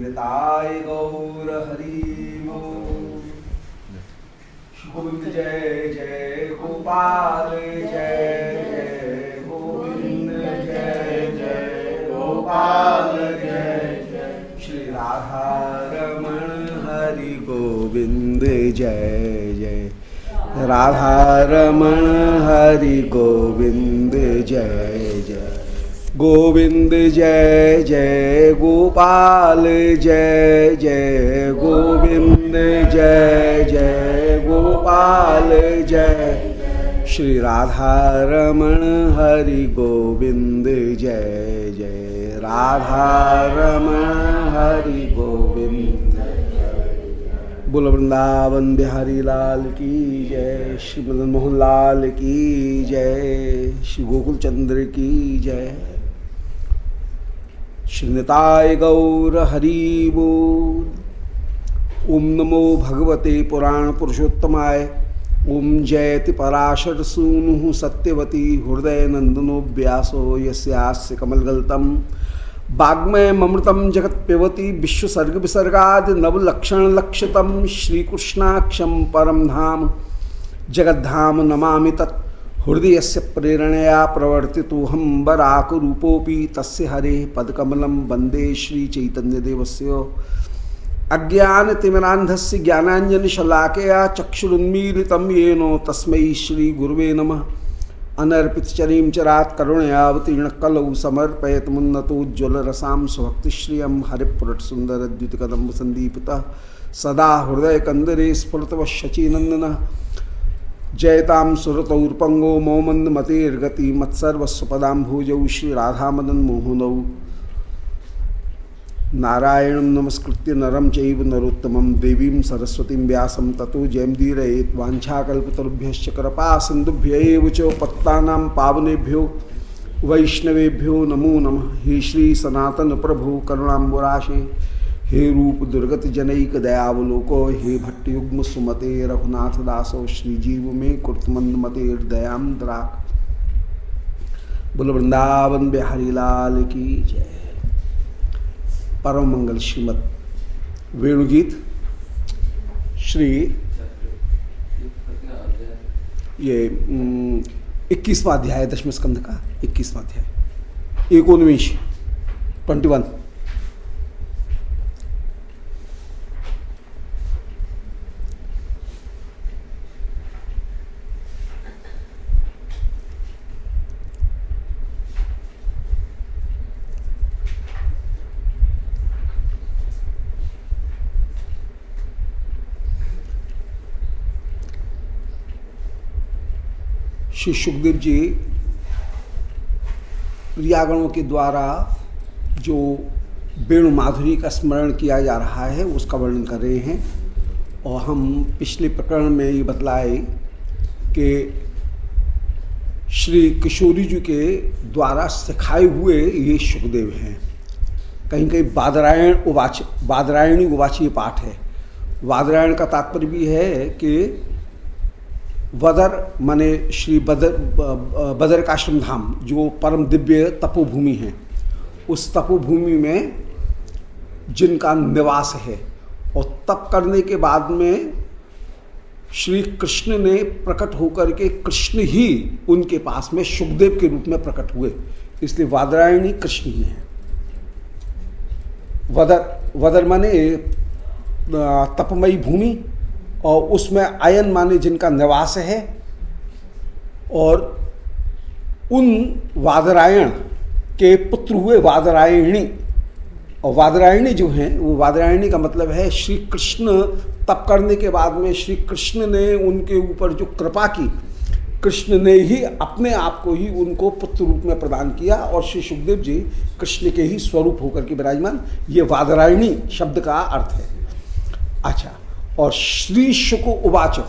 निताय गौर हरि गोविंद जय जय गोपाल, जय जय गोविंद, जय जय गोपाल, जय जय श्री राधा रमण हरि गोविंद, जय जय राधा रमण हरि गोविंद, जय। गोविंद जय जय गोपाल, जय जय गोविंद, जय जय गोपाल, जय श्री राधा रमण हरि गोविंद, जय जय राधा रमण हरि गोविंद। बोल वृंदावन बिहारी लाल की जय, श्री मदन मोहन लाल की जय, श्री गोकुल चंद्र की जय। श्रीनिताय गौर हरि बोल ओम नमो भगवते पुराण पुरुषोत्तमाय। ओम जयति पराशर सूनु सत्यवती हृदय नंदनो व्यासो यस्यास्य कमलगल्तम। वाग्मय ममृतम जगत पेवती विश्वसर्ग विसर्गाद नवलक्षण लक्षितम। श्रीकृष्णाक्षम परम धाम। जगद्धाम नमामि तत्। हृदय से प्रेरणया प्रवर्ति हम बराकूपोपी तस् हरे पदकमल वंदे श्रीचैतन्यदेवस्य। अज्ञानतिमिरांधस्य ज्ञानांजनशलाकया चक्षुरुन्मीलित येनो तस्मै श्रीगुरुवे नमः। अनर्पितचरीं चरात् करुणयावतीर्ण कलौ समर्पयत मुन्नतोज्ज्वलरसां स्वभक्तिश्रियं हरिपुरट्सुन्दरद्युतिकदम्ब सन्दीपितः सदा हृदयकन्दरे स्फुरतवशचीनन्दनः जयताम सुरतौर्पंगो मौमंद मतेर्गति मत्सर्वस्वपदाम्भुजौ श्री राधा मदन मोहनौ। नारायण नमस्कृत्य नरम चैव नरोत्तमं देवीं सरस्वतीं व्यासं ततो जयमुदीरयेत् वाञ्छाकल्पतरुभ्यश्च कृपा सिन्धुभ्य च पत्तानां पावनेभ्यो वैष्णवेभ्यो नमो नम। हे श्री सनातन प्रभु करुणाम्बुराशे। हे रूप दुर्गत जनक दयावलोको, हे भट्टयुग्म सुमते रघुनाथ दासो, श्रीजीव में कुर्तमंद मते दयाम द्राक। बुल, वृंदावन बिहारी लाल की जय। परम मंगल श्रीमद वेणुगीत, श्री ये इक्कीसवा अध्याय, दशम स्कंध का इक्कीसवा अध्याय। एकोनविश ट्वेंटी वन। श्री सुखदेव जी प्रियागणों के द्वारा जो वेणु माधुरी का स्मरण किया जा रहा है, उसका वर्णन कर रहे हैं। और हम पिछले प्रकरण में ये बतलाए कि श्री किशोरी जी के द्वारा सिखाए हुए ये सुखदेव हैं। कहीं कहीं बादरायण उवाच, बादरायणी उवाची पाठ है। बादरायण का तात्पर्य भी है कि वदर माने श्री बदर बदर काश्रम धाम, जो परम दिव्य तपोभूमि है, उस तपोभूमि में जिनका निवास है, और तप करने के बाद में श्री कृष्ण ने प्रकट होकर के कृष्ण ही उनके पास में सुखदेव के रूप में प्रकट हुए। इसलिए वादरायणी कृष्ण ही है। वदर वदर माने तपमयी भूमि और उसमें आयन माने जिनका निवास है और उन वादरायण के पुत्र हुए वादरायणी। और वादरायणी जो हैं, वो वादरायणी का मतलब है श्री कृष्ण। तप करने के बाद में श्री कृष्ण ने उनके ऊपर जो कृपा की, कृष्ण ने ही अपने आप को ही उनको पुत्र रूप में प्रदान किया और श्री सुखदेव जी कृष्ण के ही स्वरूप होकर के विराजमान। ये वादरायणी शब्द का अर्थ है। अच्छा और श्री शुक उवाच।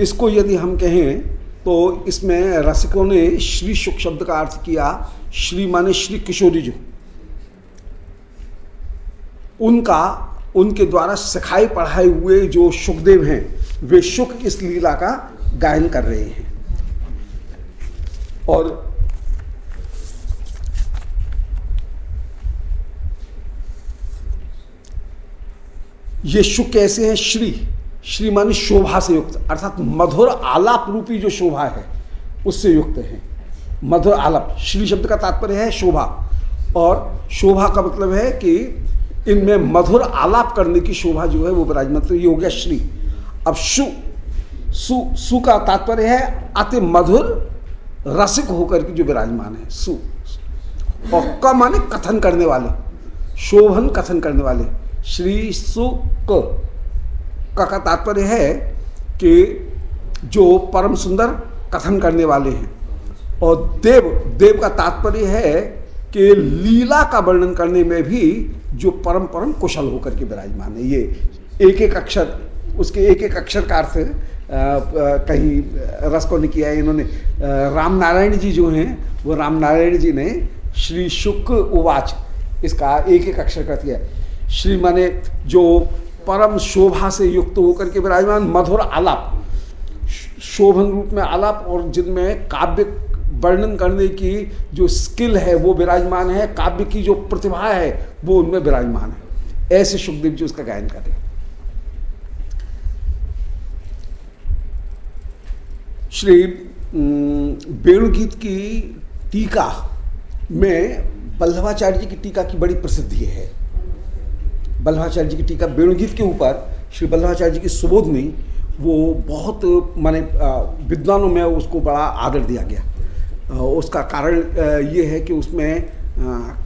इसको यदि हम कहें तो इसमें रसिकों ने श्री शुक शब्द का अर्थ किया, श्री माने श्री किशोरी जी। उनका, उनके द्वारा सिखाए पढ़ाए हुए जो सुखदेव हैं, वे शुक इस लीला का गायन कर रहे हैं। और ये शु कैसे हैं? श्री। श्री मानी शोभा से युक्त। अर्थात मधुर आलाप रूपी जो शोभा है, उससे युक्त है। मधुर आलाप। श्री शब्द का तात्पर्य है शोभा। और शोभा का मतलब है कि इनमें मधुर आलाप करने की शोभा जो है वो विराजमान। तो ये हो गया श्री। अब शु सु सु का तात्पर्य है अति मधुर रसिक होकर के जो विराजमान है। सु। और क माने कथन करने वाले। शोभन कथन करने वाले। श्री सु क का तात्पर्य है कि जो परम सुंदर कथन करने वाले हैं। और देव देव का तात्पर्य है कि लीला का वर्णन करने में भी जो परम परम कुशल होकर के विराजमान है। ये एक एक अक्षर, उसके एक एक अक्षर का अर्थ कहीं रस को नहीं किया है इन्होंने। राम नारायण जी जो हैं, वो राम नारायण जी ने श्री शुक्र उवाच, इसका एक एक अक्षर कर दिया। श्री माने जो परम शोभा से युक्त होकर के विराजमान मधुर आलाप, शोभन रूप में आलाप और जिनमें काव्य वर्णन करने की जो स्किल है, वो विराजमान है। काव्य की जो प्रतिभा है, वो उनमें विराजमान है। ऐसे सुखदेव जी उसका गायन करें श्री वेणुगीत की टीका में बल्लभाचार्य जी की टीका की बड़ी प्रसिद्धि है। बल्लभाचार्य जी की टीका वेणुगीत के ऊपर, श्री बल्लभाचार्य जी की सुबोध में वो बहुत, माने विद्वानों में उसको बड़ा आदर दिया गया। उसका कारण ये है कि उसमें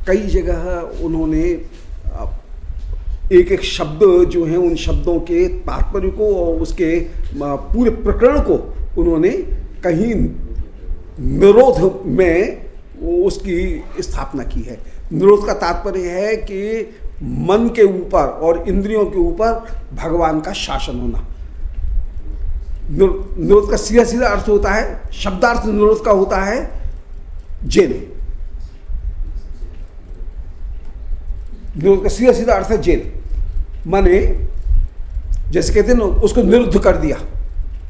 कई जगह उन्होंने एक एक शब्द जो हैं, उन शब्दों के तात्पर्य को और उसके पूरे प्रकरण को उन्होंने कहीं निरोध में उसकी स्थापना की है। निरोध का तात्पर्य है कि मन के ऊपर और इंद्रियों के ऊपर भगवान का शासन होना। निरोध का सीधा सीधा अर्थ होता है शब्दार्थ निरोध का होता है जेल। निरोध का सीधा सीधा अर्थ है जेल। माने जैसे कहते हैं ना उसको निरुद्ध कर दिया।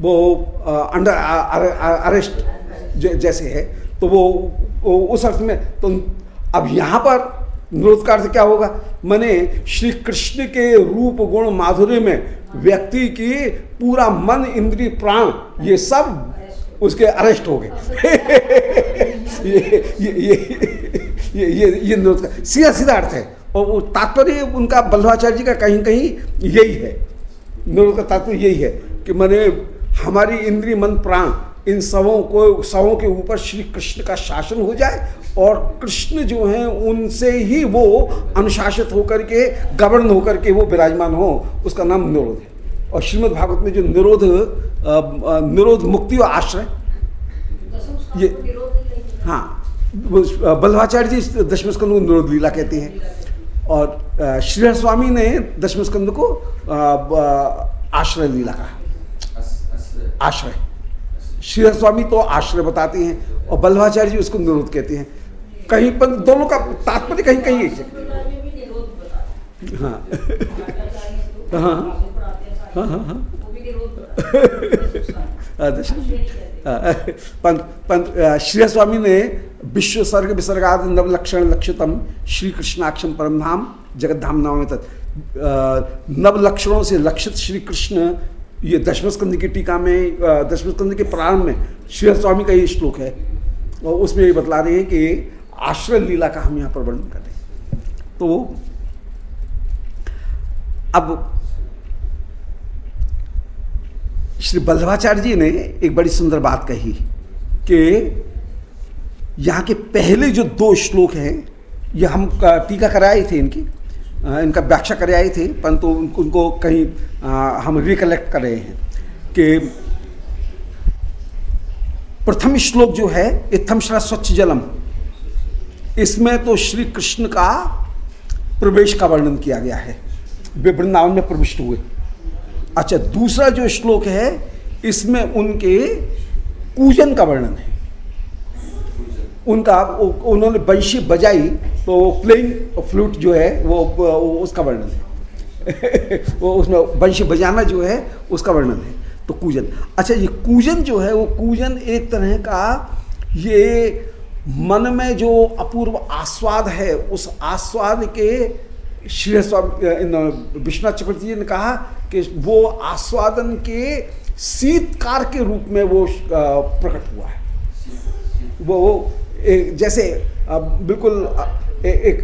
वो अंडर अरेस्ट जैसे है तो वो, वो उस अर्थ में तो अब यहाँ पर निरोध का अर्थ क्या होगा? मैंने श्री कृष्ण के रूप गुण माधुर्य में व्यक्ति की पूरा मन, इंद्रिय, प्राण, ये सब उसके अरेस्ट हो गए। ये ये ये ये ये सीधा सीधा अर्थ है। और वो तात्पर्य उनका बल्लभाचार्य जी का कहीं कहीं यही है। निरोध का तात्पर्य यही है कि मैंने हमारी इंद्रिय, मन, प्राण, इन सबों को, सबों के ऊपर श्री कृष्ण का शासन हो जाए और कृष्ण जो हैं, उनसे ही वो अनुशासित होकर के गवर्न होकर के वो विराजमान हो। उसका नाम निरोध है। और श्रीमद् भागवत में जो निरोध निरोध मुक्ति और आश्रय, ये हाँ बल्लभाचार्य जी दशम स्कंद को निरोध लीला कहते हैं। और श्रीहर स्वामी ने दशम स्कंद को आश्रय लीला कहा। आश्रय। श्री स्वामी तो आश्रय बताते हैं और बल्लभाचार्य जी उसको निरोध कहते हैं। कहीं पर दोनों का तात्पर्य कहीं कहीं एक हाँ। हाँ हाँ हाँ हाँ पंत पंत श्री स्वामी ने विश्व सर्ग विसर्गाद नवलक्षण लक्षितम श्री कृष्णाक्षम परम धाम, जगत धाम नाम तत्। नवलक्षणों से लक्षित श्री कृष्ण ये दशम दशमस्कंद की टीका में दशमस्कंद के प्रारंभ में श्री स्वामी का ये श्लोक है। और उसमें ये बतला रहे हैं कि आश्रय लीला का हम यहाँ पर वर्णन कर रहे हैं। तो अब श्री बल्लभाचार्य जी ने एक बड़ी सुंदर बात कही कि यहाँ के पहले जो दो श्लोक हैं ये हम टीका कराए थे इनकी इनका व्याख्या कर आए थे परंतु उनको, उनको कहीं हम रिकलेक्ट कर रहे हैं कि प्रथम श्लोक जो है इथम श्रा स्वच्छ जलम। इसमें तो श्री कृष्ण का प्रवेश का वर्णन किया गया है। वे वृंदावन में प्रविष्ट हुए। अच्छा दूसरा जो श्लोक है इसमें उनके पूजन का वर्णन है। उनका उन्होंने बंशी बजाई तो प्लेइंग फ्लूट जो है वो, वो उसका वर्णन है। वो उसमें बंशी बजाना जो है उसका वर्णन है। तो कूजन। अच्छा ये कूजन जो है वो कूजन एक तरह का ये मन में जो अपूर्व आस्वाद है, उस आस्वाद के श्री स्वामी विश्वनाथ चक्रवर्ती जी ने कहा कि वो आस्वादन के शीतकार के रूप में वो प्रकट हुआ है। वो जैसे बिल्कुल एक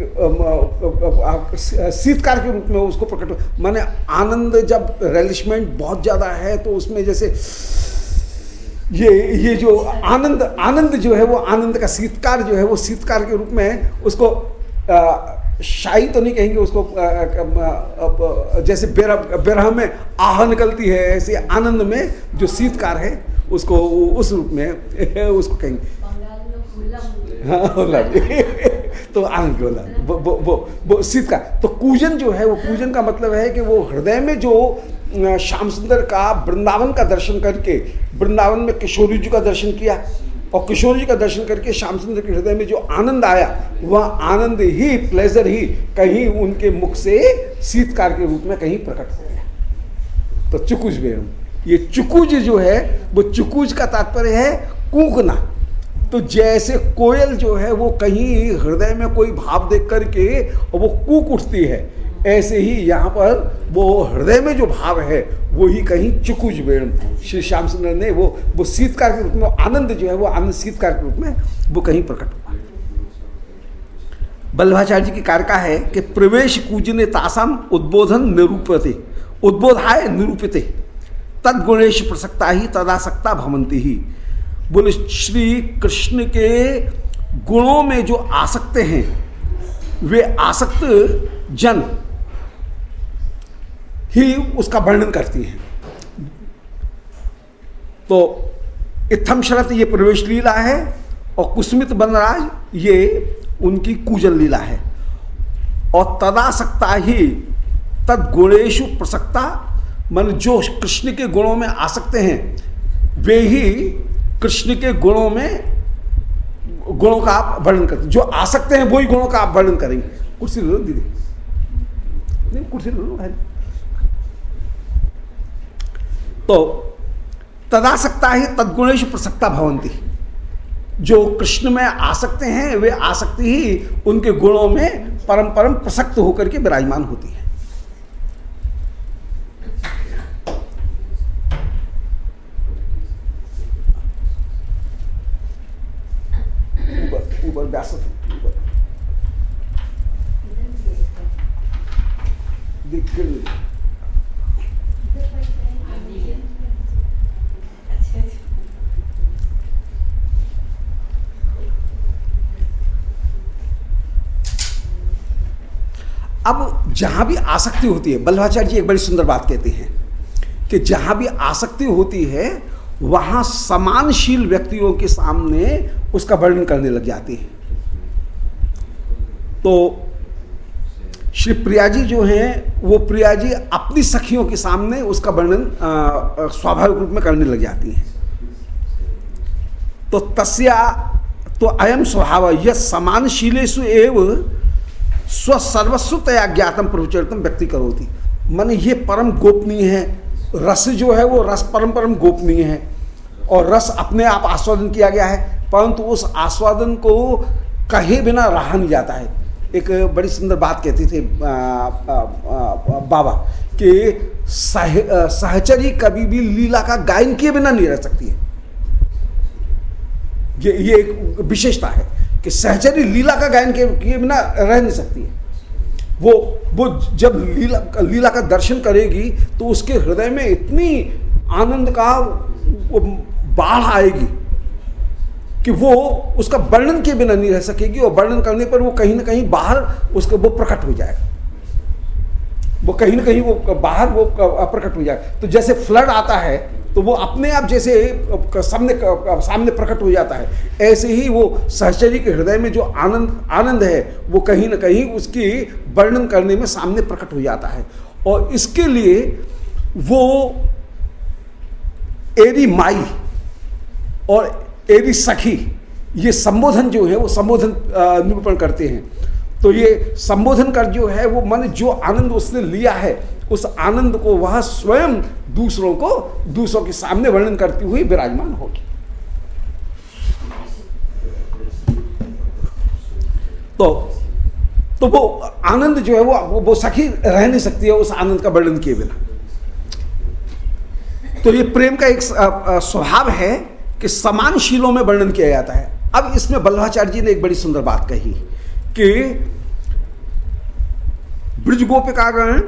शीतकार के रूप में उसको प्रकट माने आनंद जब, रेलिशमेंट बहुत ज़्यादा है तो उसमें जैसे ये ये जो आनंद आनंद जो है वो आनंद का शीतकार जो है वो शीतकार के रूप में उसको शाही तो नहीं कहेंगे, उसको जैसे बेरह में आह निकलती है, ऐसे आनंद में जो शीतकार है, उसको, उस रूप में, उसको कहेंगे। हाँ तो आनंद वो वो वो वो शीत का तो पूजन जो है, वो पूजन का मतलब है कि वो हृदय में जो श्याम सुंदर का वृंदावन का दर्शन करके, वृंदावन में किशोरी जी का दर्शन किया और किशोर जी का दर्शन करके श्याम सुंदर के हृदय में जो आनंद आया, वह आनंद ही प्लेजर ही कहीं उनके मुख से शीतकार के रूप में कहीं प्रकट हो गया। तो चुकुज बेरम ये चुकुज जो है, वो चुकुज का तात्पर्य है कूकना तो जैसे कोयल जो है, वो कहीं हृदय में कोई भाव देख करके और वो कूक उठती है ऐसे ही यहाँ पर वो हृदय में जो भाव है वो ही कहीं चुकुज बेण। श्री श्याम सुंदर ने वो वो शीतकार के रूप में, आनंद जो है वो आनंद शीतकार के रूप में वो कहीं प्रकट हुआ। बल्लभाचार्य जी की कारका है कि प्रवेश कूजने तासम उद्बोधन निरूपते। उद्बोधाय निरूपित। तद गुणेश प्रसक्ता ही तदासक्ता भवंती ही। बोले, श्री कृष्ण के गुणों में जो आसक्त हैं, वे आसक्त जन ही उसका वर्णन करती हैं। तो इत्थम शरत ये प्रवेश लीला है और कुस्मित बनराज ये उनकी कूजल लीला है। और तदासक्ता ही तद गुणेशु प्रसक्ता, मन जो कृष्ण के गुणों में आ सकते हैं, वे ही कृष्ण के गुणों में गुणों का आप वर्णन करते जो आ सकते हैं वही गुणों का आप वर्णन करेंगे। कुर्सी दीदी। नहीं, कुर्सी तो तदा सकता ही तदगुणेश प्रसक्ता भवंती जो कृष्ण में आ सकते हैं, वे आसक्ति ही उनके गुणों में परम परम प्रसक्त होकर के विराजमान होती है। अब जहाँ भी आसक्ति होती है, बल्लभाचार्य जी एक बड़ी सुंदर बात कहते हैं कि जहाँ भी आसक्ति होती है, वहाँ समानशील व्यक्तियों के सामने उसका वर्णन करने लग जाती है। तो श्री प्रिया जी जो हैं, वो प्रिया जी अपनी सखियों के सामने उसका वर्णन स्वाभाविक रूप में करने लग जाती हैं। तो तस्या तो अयम स्वभाव यह समानशीलेशु स्वसर्वस्वतया ज्ञातम प्रभुचरितम व्यक्ति करोती। मन ये परम गोपनीय है। रस जो है वो रस परम परम गोपनीय है। और रस अपने आप आस्वादन किया गया है परंतु उस आस्वादन को कहे बिना रहा नहीं जाता है। एक बड़ी सुंदर बात कहते थे बाबा कि सह, सहचरी कभी भी लीला का गायन किए बिना नहीं रह सकती है। ये ये एक विशेषता है। कि सहचरी लीला का गायन किए बिना रह नहीं सकती है। वो वो जब लीला लीला का दर्शन करेगी तो उसके हृदय में इतनी आनंद का बाढ़ आएगी कि वो उसका वर्णन के बिना नहीं रह सकेगी और वर्णन करने पर वो कहीं ना कहीं बाहर उसका वो प्रकट हो जाएगा। वो कहीं ना कहीं वो बाहर वो प्रकट हो जाएगा। तो जैसे फ्लड आता है तो वो अपने आप जैसे सामने सामने प्रकट हो जाता है। ऐसे ही वो सहचरी के हृदय में जो आनंद आनंद है, वो कहीं ना कहीं उसकी वर्णन करने में सामने प्रकट हो जाता है। और इसके लिए वो एरी माई और एरी सखी, ये संबोधन जो है, वो संबोधन निरूपण करते हैं। तो ये संबोधन कर जो है, वो मन जो आनंद उसने लिया है उस आनंद को, वह स्वयं दूसरों को, दूसरों के सामने वर्णन करती हुई विराजमान होगी। तो तो वो आनंद जो है वो वो सखी रह नहीं सकती है उस आनंद का वर्णन किए बिना। तो ये प्रेम का एक स्वभाव है कि समान शीलों में वर्णन किया जाता है। अब इसमें बल्लाचार्य जी ने एक बड़ी सुंदर बात कही कि ब्रज गोपिकागण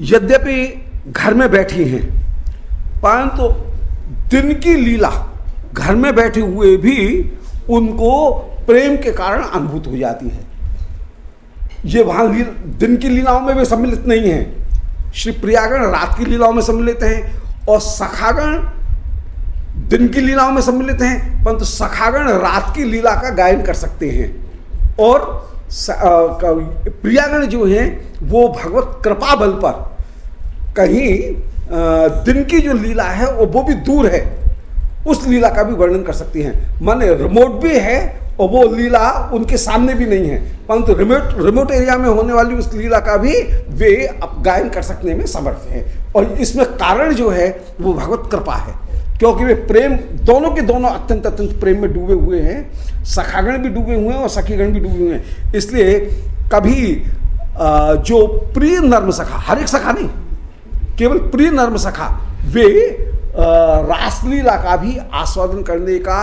यद्यपि घर में बैठी हैं, परंतु दिन की लीला घर में बैठे हुए भी उनको प्रेम के कारण अनुभूत हो जाती है। ये वहाँ दिन की लीलाओं में भी सम्मिलित नहीं है। श्री प्रियागण रात की लीलाओं में सम्मिलित हैं और सखागण दिन की लीलाओं में सम्मिलित हैं, परंतु सखागण रात की लीला का गायन कर सकते हैं। और प्रियागण जो हैं, वो भगवत कृपा बल पर कहीं दिन की जो लीला है, वो वो भी दूर है। उस लीला का भी वर्णन कर सकती हैं। माने रिमोट भी है और वो लीला उनके सामने भी नहीं है। परंतु रिमोट रिमोट एरिया में होने वाली उस लीला का भी वे गायन कर सकने में समर्थ हैं। और इसमें कारण जो है, वो भगवत कृपा है। क्योंकि वे प्रेम, दोनों के दोनों अत्यंत अत्यंत प्रेम में डूबे हुए हैं। सखागण भी डूबे हुए हैं और सखीगण भी डूबे हुए हैं। इसलिए कभी जो प्रिय नर्म सखा, हर एक सखा नहीं केवल प्रिय नर्म सखा वे रासलीला का भी आस्वादन करने का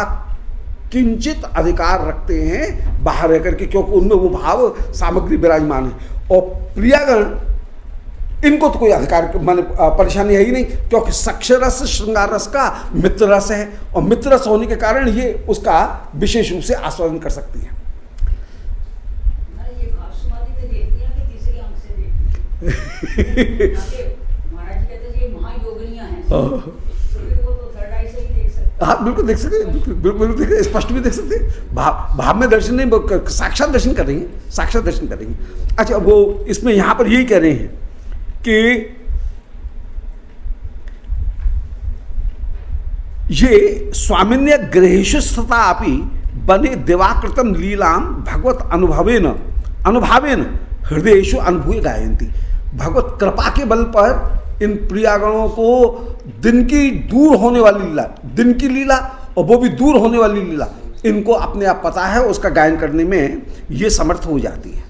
किंचित अधिकार रखते हैं बाहर रह करके क्योंकि उनमें वो भाव सामग्री विराजमान है। और प्रियागण इनको तो कोई अधिकार मान परेशानी है ही नहीं क्योंकि सक्ष रस श्रृंगार रस का मित्र रस है और मित्र रस होने के कारण ये उसका विशेष रूप से आस्वादन कर सकती है। हाँ बिल्कुल देख सकते बिल्कुल बिल्कुल स्पष्ट भी देख सकते भाव भाव में दर्शन नहीं साक्षात दर्शन कर रही हैं, साक्षात दर्शन कर रही हैं। अच्छा वो इसमें यहाँ पर यही कह रहे हैं कि ये स्वामिन्य ग्रहेशुस्था अपनी बने दिवाकृतम लीलाम भगवत अनुभवेन, अनुभावेन हृदयशु अनुभूय गायंती भगवत कृपा के बल पर इन प्रियागणों को दिन की दूर होने वाली लीला, दिन की लीला और वो भी दूर होने वाली लीला, इनको अपने आप पता है, उसका गायन करने में ये समर्थ हो जाती है।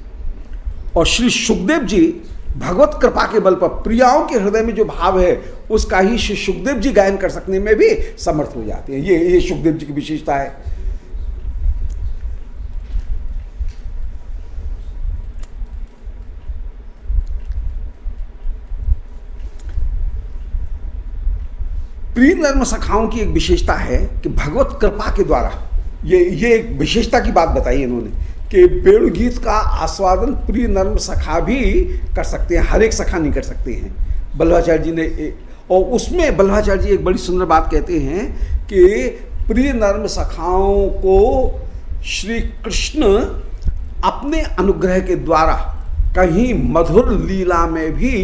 और श्री सुखदेव जी भगवत कृपा के बल पर, प्रियाओं के हृदय में जो भाव है, उसका ही श्री सुखदेव जी गायन कर सकने में भी समर्थ हो जाते हैं। ये ये सुखदेव जी की विशेषता है। प्रिय नर्म सखाओं की एक विशेषता है कि भगवत कृपा के द्वारा, ये ये एक विशेषता की बात बताई इन्होंने कि वेणु गीत का आस्वादन प्रिय नर्म सखा भी कर सकते हैं, हर एक सखा नहीं कर सकते हैं। बल्लाचार्य जी ने और उसमें बल्लाचार्य जी एक बड़ी सुंदर बात कहते हैं कि प्रिय नर्म सखाओं को श्री कृष्ण अपने अनुग्रह के द्वारा कहीं मधुर लीला में भी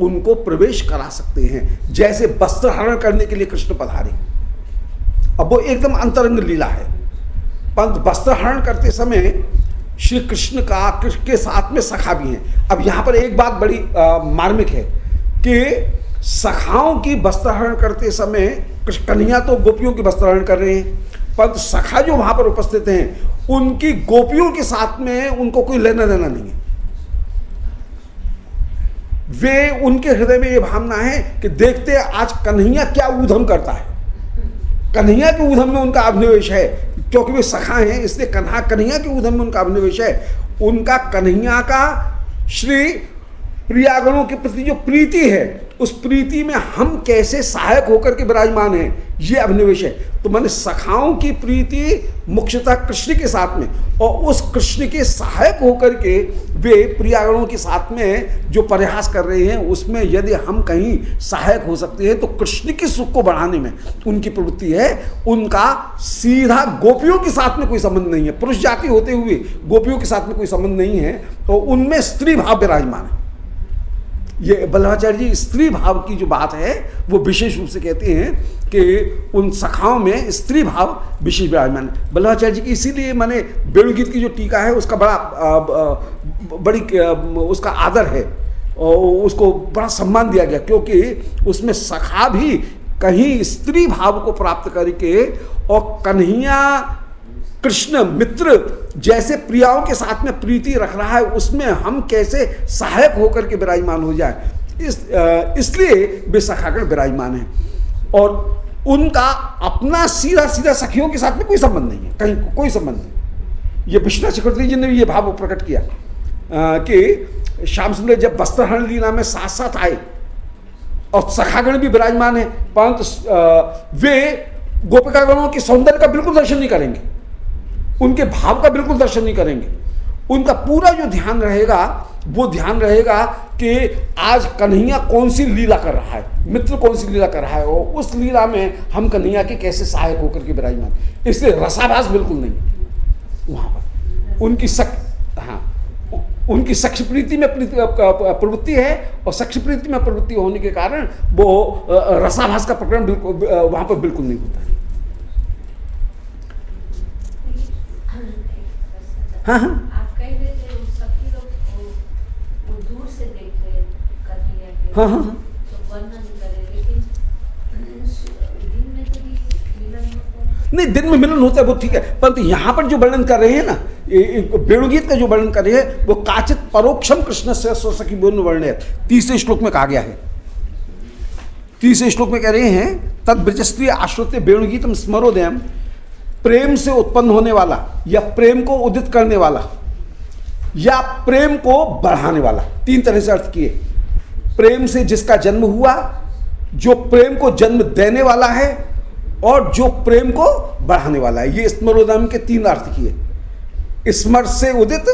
उनको प्रवेश करा सकते हैं। जैसे वस्त्र हरण करने के लिए कृष्ण पधारे। अब वो एकदम अंतरंग लीला है। पंत वस्त्र हरण करते समय श्री कृष्ण का कृष्ण के साथ में सखा भी हैं। अब यहाँ पर एक बात बड़ी आ, मार्मिक है कि सखाओं की वस्त्रहरण करते समय कृष्ण कन्हैया तो गोपियों की वस्त्रहरण कर रहे हैं। परंतु सखा जो वहाँ पर उपस्थित हैं उनकी गोपियों के साथ में उनको कोई लेना देना नहीं है। वे उनके हृदय में ये भावना है कि देखते आज कन्हैया क्या ऊधम करता है। कन्हैया के ऊधम में उनका अभिनिवेश है। क्योंकि वे सखा हैं, इसलिए कन्हा कन्हैया के ऊधम में उनका अभिनिवेश है। उनका कन्हैया का श्री प्रियागणों के प्रति जो प्रीति है उस प्रीति में हम कैसे सहायक होकर के विराजमान हैं, ये अभिनिवेश है। तो मैंने सखाओं की प्रीति मुख्यतः कृष्ण के साथ में और उस कृष्ण के सहायक होकर के वे प्रियागणों के साथ में जो प्रयास कर रहे हैं, उसमें यदि हम कहीं सहायक हो सकते हैं तो कृष्ण के सुख को बढ़ाने में उनकी प्रवृत्ति है। उनका सीधा गोपियों के साथ में कोई संबंध नहीं है। पुरुष जाति होते हुए गोपियों के साथ में कोई संबंध नहीं है तो उनमें स्त्री भाव विराजमान है। ये बल्लाचार्य जी, स्त्री भाव की जो बात है, वो विशेष रूप से कहते हैं कि उन सखाओं में स्त्री भाव विशेष विराजमान है। बल्लाचार्य जी की, इसीलिए मैंने वेणुगीत की जो टीका है, उसका बड़ा बड़ी उसका आदर है और उसको बड़ा सम्मान दिया गया, क्योंकि उसमें सखा भी कहीं स्त्री भाव को प्राप्त करके और कन्हैया कृष्ण मित्र जैसे प्रियाओं के साथ में प्रीति रख रहा है उसमें हम कैसे सहायक होकर के विराजमान हो जाए? इस इसलिए वे सखागण विराजमान है। और उनका अपना सीधा सीधा सखियों के साथ में कोई संबंध नहीं है कहीं कोई संबंध नहीं। ये विष्णु चक्रवर्ती जी ने भी ये भाव प्रकट किया आ, कि श्याम सुंदर जब वस्त्रहरण लीला में साथ साथ आए और सखागण भी विराजमान है परंतु वे गोपिकागणों के सौंदर्य का बिल्कुल दर्शन नहीं करेंगे। उनके भाव का बिल्कुल दर्शन नहीं करेंगे। उनका पूरा जो ध्यान रहेगा, वो ध्यान रहेगा कि आज कन्हैया कौन सी लीला कर रहा है, मित्र कौन सी लीला कर रहा है, और उस लीला में हम कन्हैया के कैसे सहायक होकर के विराजमान इसलिए रसाभास बिल्कुल नहीं। वहाँ पर उनकी सक हाँ उनकी सक्ष प्रीति में प्रवृत्ति है, और सक्ष प्रीति में प्रवृत्ति होने के कारण वो रसाभास का प्रकरण बिल्कुल वहाँ पर बिल्कुल नहीं होता है। हाँ हाँ। हाँ हाँ हाँ। नहीं दिन में मिलन होता है वो ठीक है। परंतु यहाँ पर जो वर्णन कर रहे हैं ना वेणुगीत का जो वर्णन कर रहे हैं वो काचित परोक्षम कृष्ण से सखी वर्ण है। तीसरे श्लोक में कहा गया है। तीसरे श्लोक में कह रहे हैं तद ब्रजस्त्री आश्रुत वेणुगीतम स्मरोदयम। प्रेम से उत्पन्न होने वाला या प्रेम को उदित करने वाला या प्रेम को बढ़ाने वाला। तीन तरह से अर्थ किए। प्रेम से जिसका जन्म हुआ, जो प्रेम को जन्म देने वाला है और जो प्रेम को बढ़ाने वाला है। ये स्मरोदम के तीन अर्थ किए। स्मर से उदित,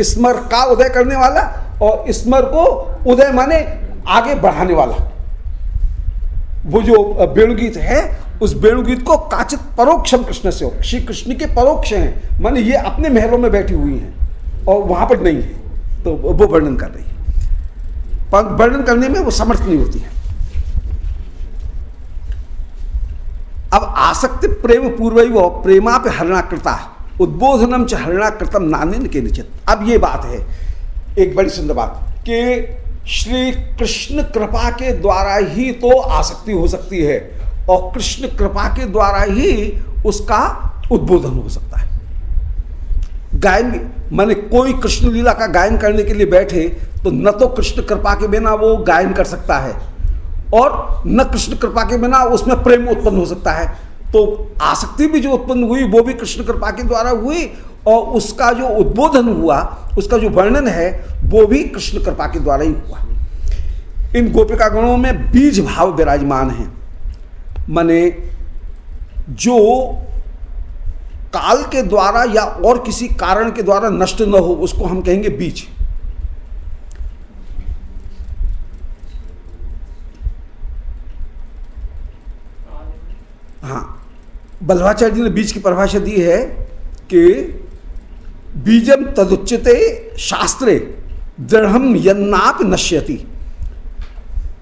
स्मर का उदय करने वाला और स्मर को उदय माने आगे बढ़ाने वाला। वो जो वेणुगीत है उस वेणुगीत को काचित परोक्षम कृष्ण से हो श्री कृष्ण के परोक्ष हैं। माने ये अपने महलों में बैठी हुई हैं और वहाँ पर नहीं है। तो वो वर्णन कर रही है। वर्णन करने में वो समर्थ नहीं होती है। अब आसक्ति प्रेम पूर्व प्रेमा पे हरणाकृता, उद्बोधनम च हरणाकृतम नानिन के निचित। अब ये बात है, एक बड़ी सुंदर बात, कि श्री कृष्ण कृपा के द्वारा ही तो आसक्ति हो सकती है। और कृष्ण कृपा के द्वारा ही उसका उद्बोधन हो सकता है। गायन, माने कोई कृष्ण लीला का गायन करने के लिए बैठे तो न तो कृष्ण कृपा के बिना वो गायन कर सकता है और न कृष्ण कृपा के बिना उसमें प्रेम उत्पन्न हो सकता है। तो आसक्ति भी जो उत्पन्न हुई, वो भी कृष्ण कृपा के द्वारा हुई और उसका जो उद्बोधन हुआ, उसका जो वर्णन है, वो भी कृष्ण कृपा के द्वारा ही हुआ। इन गोपिका गणों में बीज भाव विराजमान है। माने जो काल के द्वारा या और किसी कारण के द्वारा नष्ट न हो, उसको हम कहेंगे बीज। हाँ बल्वाचार्य जी ने बीज की परिभाषा दी है कि बीजम तदुच्यते शास्त्रे, दृढ़ यन्नाप नश्यति।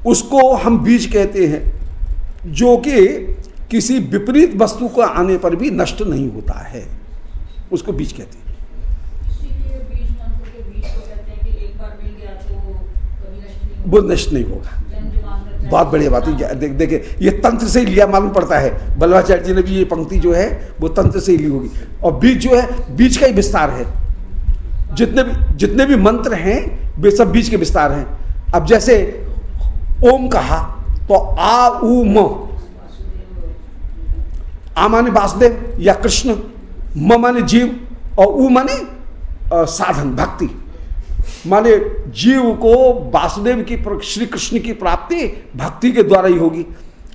उसको हम बीज कहते हैं। जो कि किसी विपरीत वस्तु का आने पर भी नष्ट नहीं होता है। उसको बीज कहते हैं। वो नष्ट नहीं होगा। बहुत बढ़िया बात है। देख देखिए ये तंत्र से ही लिया मालूम पड़ता है। बल्लाचार्य जी ने भी ये पंक्ति जो है, वो तंत्र से ही ली होगी। और बीज जो है, बीज का ही विस्तार है। जितने भी जितने भी मंत्र हैं, वे सब बीज के विस्तार हैं। अब जैसे ओम कहा तो आ उ म। आ माने वासुदेव या कृष्ण। म माने जीव और उ माने साधन, भक्ति। माने जीव को वासुदेव की श्री कृष्ण की प्राप्ति भक्ति के द्वारा ही होगी।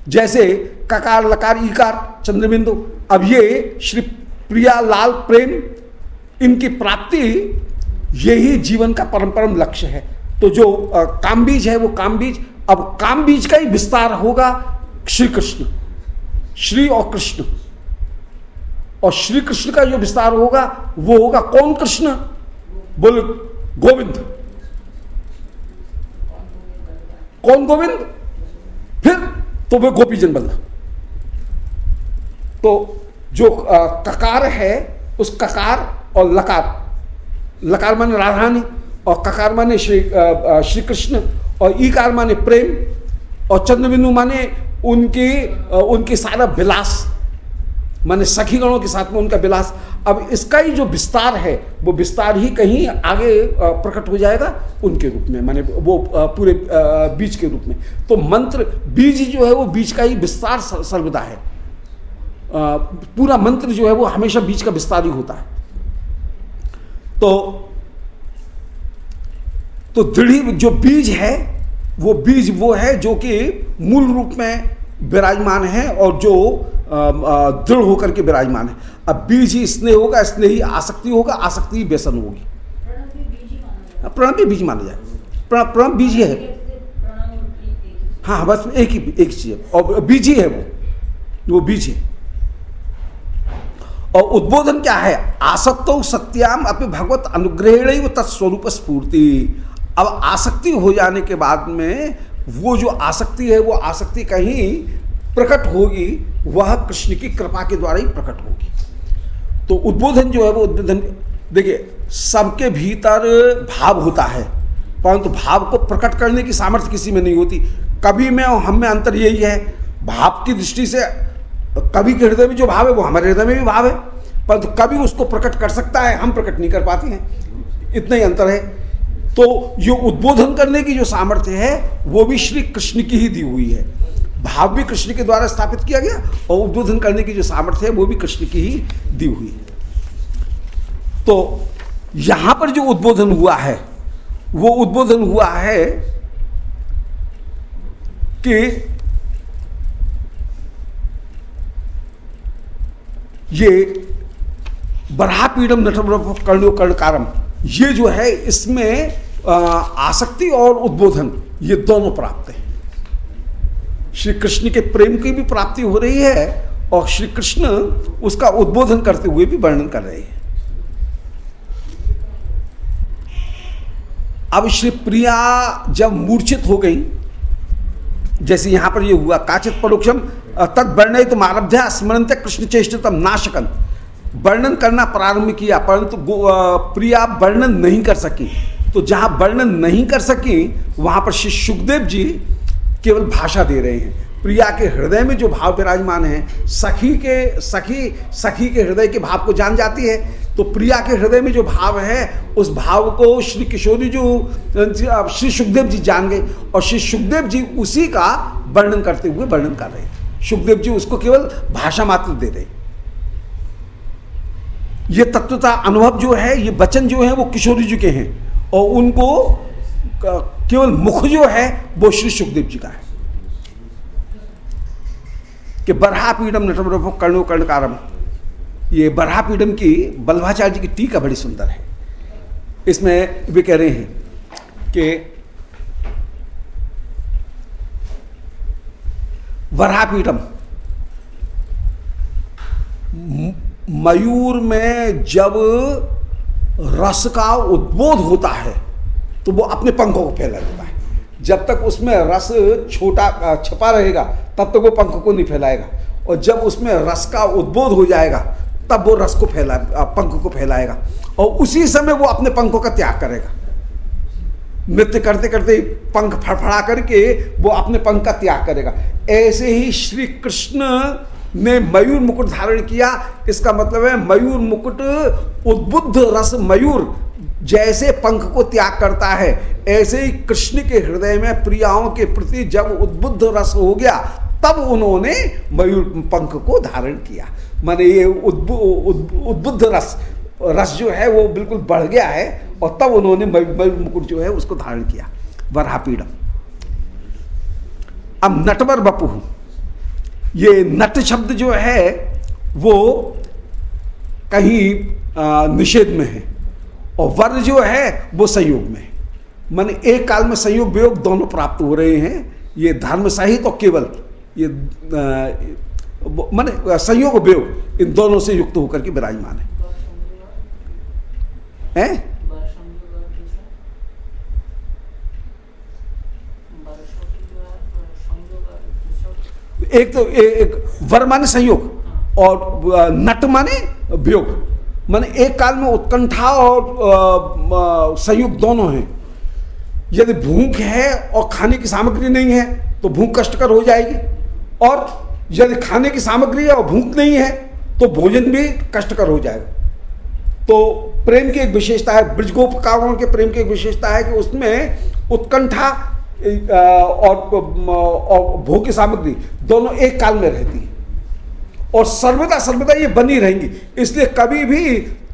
जैसे ककार, लकार इकार चंद्रबिंदु। अब ये श्री प्रिया लाल प्रेम, इनकी प्राप्ति, यही जीवन का परम परम लक्ष्य है। तो जो काम बीज है वो काम बीज अब काम बीज का ही विस्तार होगा श्री कृष्ण। श्री और कृष्ण। और श्री कृष्ण का जो विस्तार होगा, वो होगा कौन कृष्ण? बोल, गोविंद। कौन गोविंद? फिर तो वे गोपी जन बल्ला तो जो ककार है, उस ककार और लकार। लकार माने राधानी और ककार माने श्री श्री कृष्ण और ईकार माने प्रेम और चंद्रबिंदु माने उनकी उनकी सारा विलास, माने सखी गणों के साथ में उनका विलास। अब इसका ही जो विस्तार है, वो विस्तार ही कहीं आगे प्रकट हो जाएगा उनके रूप में, माने वो पूरे बीज के रूप में। तो मंत्र, बीज जो है वो बीज का ही विस्तार सर्वदा है। पूरा मंत्र जो है वो हमेशा बीज का विस्तार ही होता है। तो तो दृढ़ जो बीज है, वो बीज वो है जो कि मूल रूप में विराजमान है और जो दृढ़ होकर के विराजमान है। अब बीज ही स्नेह होगा, स्नेह ही आसक्ति होगा, आसक्ति ही व्यसन होगी। प्रणव भी बीज माना जाए। प्रणव बीज ही है। हाँ बस एक ही, एक चीज़ है। और बीज ही है वो। वो बीज है और उद्बोधन क्या है? आसक्तो सत्याम अपने भगवत अनुग्रहण तत्स्वरूप स्फूर्ति अब आसक्ति हो जाने के बाद में वो जो आसक्ति है, वो आसक्ति कहीं प्रकट होगी, वह कृष्ण की कृपा के द्वारा ही प्रकट होगी। तो उद्बोधन जो है, वो उद्बोधन, देखिए, सबके भीतर भाव होता है, परंतु भाव को प्रकट करने की सामर्थ्य किसी में नहीं होती। कभी में और हम में अंतर यही है, भाव की दृष्टि से कभी के हृदय में जो भाव है, वो हमारे हृदय में भी भाव है, परंतु कभी उसको प्रकट कर सकता है, हम प्रकट नहीं कर पाते हैं। इतना ही अंतर है। तो ये उद्बोधन करने की जो सामर्थ्य है, वो भी श्री कृष्ण की ही दी हुई है। भाव भी कृष्ण के द्वारा स्थापित किया गया और उद्बोधन करने की जो सामर्थ्य है, वो भी कृष्ण की ही दी हुई है। तो यहाँ पर जो उद्बोधन हुआ है, वो उद्बोधन हुआ है कि ये बरहापीडम नटम कर्णो कर्णकारम ये जो है, इसमें आसक्ति और उद्बोधन, ये दोनों प्राप्त है। श्री कृष्ण के प्रेम की भी प्राप्ति हो रही है और श्री कृष्ण उसका उद्बोधन करते हुए भी वर्णन कर रहे हैं। अब श्री प्रिया जब मूर्छित हो गई, जैसे यहाँ पर ये हुआ, काचित परोक्षम तद वर्ण तो आरभ्या स्मरणते कृष्ण चेष्टतम नाशकन वर्णन करना प्रारंभ किया, परंतु प्रिया वर्णन नहीं कर सकी। तो जहाँ वर्णन नहीं कर सकी, वहाँ पर श्री सुखदेव जी केवल भाषा दे रहे हैं। प्रिया के हृदय में जो भाव विराजमान है, सखी के, सखी सखी के हृदय के भाव को जान जाती है। तो प्रिया के हृदय में जो भाव है, उस भाव को श्री किशोरी जो, श्री सुखदेव जी जान गए और श्री सुखदेव जी उसी का वर्णन करते हुए वर्णन कर रहे हैं। सुखदेव जी उसको केवल भाषा मात्र दे रहे ये तत्वता अनुभव जो है, ये वचन जो है, वो किशोरी जी के हैं। और उनको केवल मुख जो है, वो श्री सुखदेव जी का है। कि बरहा पीडम नटम कर्णो कर्णकारम। ये बरहा पीडम की बल्भाचार्य जी की टीका बड़ी सुंदर है। इसमें वे कह रहे हैं कि वरापीठम मयूर में जब रस का उद्बोध होता है तो वो अपने पंखों को फैला देता है। जब तक उसमें रस छोटा छपा रहेगा, तब तक वो पंख को नहीं फैलाएगा। और जब उसमें रस का उद्बोध हो जाएगा, तब वो रस को फैला पंख को फैलाएगा। और उसी समय वो अपने पंखों का त्याग करेगा। नृत्य करते करते पंख फड़फड़ा करके वो अपने पंख का त्याग करेगा। ऐसे ही श्री कृष्ण ने मयूर मुकुट धारण किया। इसका मतलब है मयूर मुकुट उद्बुद्ध रस मयूर जैसे पंख को त्याग करता है। ऐसे ही कृष्ण के हृदय में प्रियाओं के प्रति जब उद्बुद्ध रस हो गया, तब उन्होंने मयूर पंख को धारण किया। माने ये उद्बुद्ध रस रस जो है वो बिल्कुल बढ़ गया है और तब उन्होंने मयूर मुकुट जो है उसको धारण किया। वरापीड़म अब नटवर बपू। ये नट शब्द जो है, वो कहीं निषेध में है और वर्ण जो है, वो संयोग में है। मान एक काल में संयोग वियोग दोनों प्राप्त हो रहे हैं। ये धर्म सहित और केवल ये माने संयोग वियोग इन दोनों से युक्त होकर के विराजमान है। हैं? एक तो ए, एक वर माने संयोग और नट माने वियोग। माने एक काल में उत्कंठा और संयुक्त दोनों हैं। यदि भूख है और खाने की सामग्री नहीं है तो भूख कष्टकर हो जाएगी। और यदि खाने की सामग्री है और भूख नहीं है तो भोजन भी कष्टकर हो जाएगा। तो प्रेम की एक विशेषता है ब्रजगोपकारों के प्रेम की एक विशेषता है कि उसमें उत्कंठा और, भोग की सामग्री दोनों एक काल में रहती है। और सर्वदा सर्वदा ये बनी रहेंगी। इसलिए कभी भी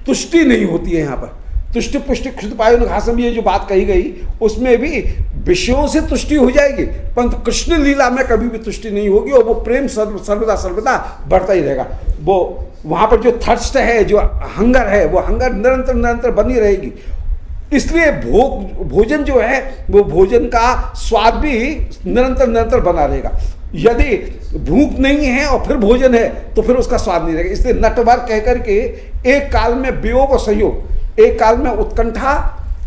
तुष्टि नहीं होती है यहाँ पर। तुष्टि पुष्टि क्षुत पायु घासम ये जो बात कही गई उसमें भी विषयों से तुष्टि हो जाएगी। परंतु कृष्ण लीला में कभी भी तुष्टि नहीं होगी और वो प्रेम सर्व सर्वदा सर्वदा बढ़ता ही रहेगा। वो वहाँ पर जो थर्स्ट है जो हंगर है वो हंगर निरंतर निरंतर बनी रहेगी। इसलिए भोग, भोजन जो है, वो भोजन का स्वाद भी निरंतर निरंतर बना रहेगा। यदि भूख नहीं है और फिर भोजन है तो फिर उसका स्वाद नहीं रहेगा। इसलिए नटवर कहकर के एक काल में वियोग और सहयोग एक काल में उत्कंठा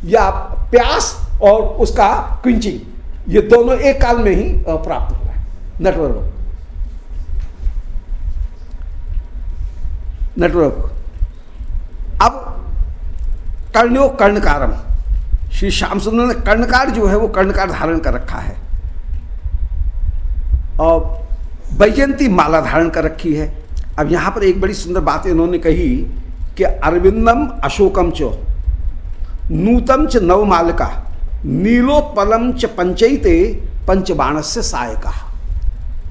या प्यास और उसका क्विंचिंग, ये दोनों एक काल में ही प्राप्त हो। रहा है नटवर नेटवर्क अब कर्णयो कर्णकारम श्री श्याम सुंदर ने कर्णकार जो है वो कर्णकार धारण कर रखा है। और वैजयंती माला धारण कर रखी है। अब यहाँ पर एक बड़ी सुंदर बात इन्होंने कही कि अरविंदम अशोकम च, नूतम च नवमालिका नीलोत्पलम च पंचयते पंचबाण से सायका।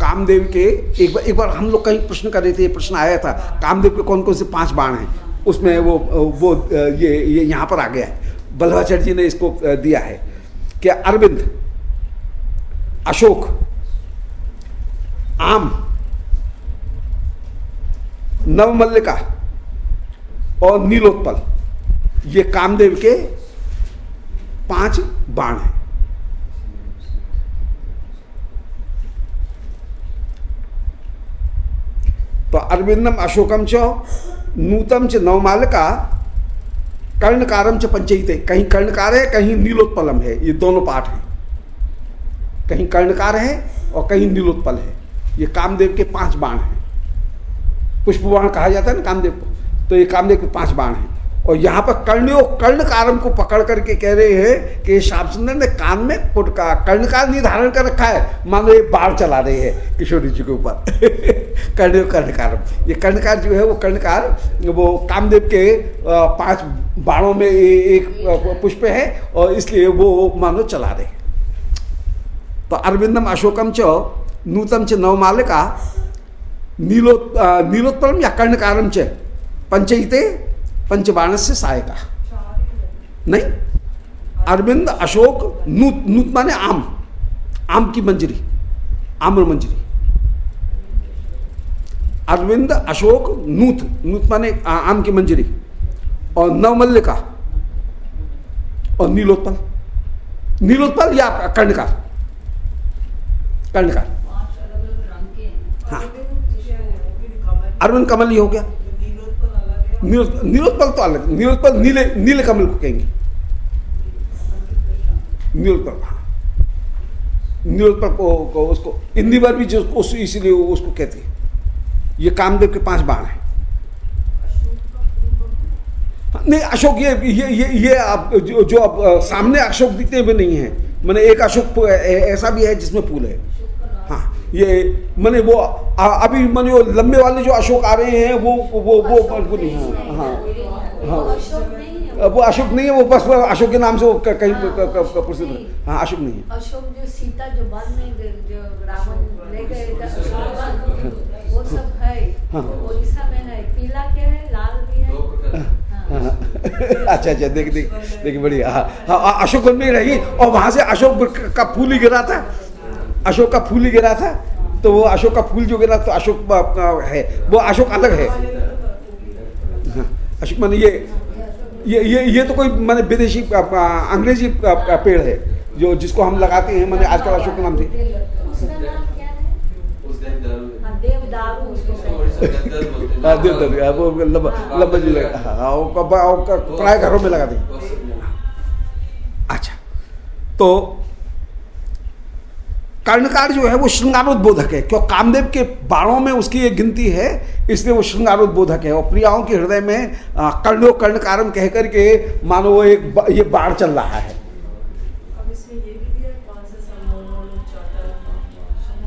कामदेव के एक बार एक बार हम लोग कहीं प्रश्न कर रहे थे, ये प्रश्न आया था, कामदेव के कौन कौन से पाँच बाण हैं? उसमें वो वो ये ये यहाँ पर आ गया है। बल्लभाचार्य जी ने इसको दिया है कि अरविंद, अशोक, आम, नवमल्लिका और नीलोत्पल, ये कामदेव के पाँच बाण हैं। तो अरविंदम, अशोकम च नूतम च नवमालिका कर्णकारम च पंचयित कहीं कर्णकार है, कहीं नीलोत्पलम है। ये दोनों पाठ हैं। कहीं कर्णकार है और कहीं नीलोत्पल है। ये कामदेव के पाँच बाण हैं। पुष्प बाण कहा जाता है ना कामदेव को? तो ये कामदेव के पाँच बाण हैं। और यहाँ पर कर्णियों कर्ण कारम को पकड़ करके कह रहे हैं कि श्याम सुंदर ने कान में का कर्णकार निर्धारण कर रखा है। मान ये बाढ़ चला रहे हैं किशोरी जी के ऊपर। कर्णियो कर्णकारम ये कर्णकार जो है वो कर्णकार, वो कामदेव के पाँच बाणों में एक पुष्प है और इसलिए वो मानो चला रहे तो अरविंदम अशोकम च, नूतम च नवमालिका, नीलो नीलोत्तरम या कर्णकारम च? पंचयिते पंचबाण से सायका नहीं? अरविंद अशोक नूत नूत माने आम। आम की मंजरी। आम्र मंजरी। अरविंद अशोक नूत। नूत माने आम की मंजरी। और नवमल्लिका। और नीलोत्पल। नीलोत्पल या कर्णकार। कर्णकार। हाँ। अरविंद कमल ही हो गया। निरोत्पल तो अलग निरोत्पल नीले नीले कमल को कहेंगे निरोत्पल हाँ। निरोत्पल को, को उसको हिंदी बार भी जो उस इसीलिए उसको कहते हैं। ये कामदेव के पाँच बाण हैं। हाँ, नहीं अशोक ये ये ये ये आप जो, जो आप सामने अशोक दिखते हुए नहीं है। मैंने एक अशोक ऐसा भी है जिसमें फूल है। ये मैंने वो आ, अभी मैंने वो लंबे वाले जो अशोक आ रहे हैं वो वो वो वो नहीं हाँ। हाँ। हाँ वो अशोक नहीं है। वो बस अशोक के नाम से वो कहीं प्रसिद्ध। है हाँ अशोक नहीं है। अशोक जो सीता जो बाद में जो रावण ले गए वो सब है। हाँ। ओडिशा में है। पीला क्या है लाल भी है। हाँ, हाँ। अच्छा अच्छा देख देख देख बढ़िया। हाँ अशोक में रही और वहाँ से अशोक का फूल ही गिरा था। अशोक का फूल ही गिरा था तो वो अशोक का फूल जो गिरा तो अशोक है। वो अशोक अलग है। हाँ, अशोक मान ये ये ये ये तो कोई मैंने विदेशी अंग्रेज़ी पेड़ है जो जिसको हम लगाते हैं मैंने आजकल अशोक के नाम से। प्राय घरों में लगाते हैं। अच्छा तो कर्णकार जो है वो श्रृंगारोद्बोधक है क्यों कामदेव के बाणों में उसकी एक गिनती है इसलिए वो श्रृंगारोद्बोधक है। और प्रियाओं के हृदय में कर्णो कर्णकारम कह करके मानो वो एक ये बाढ़ चल रहा है।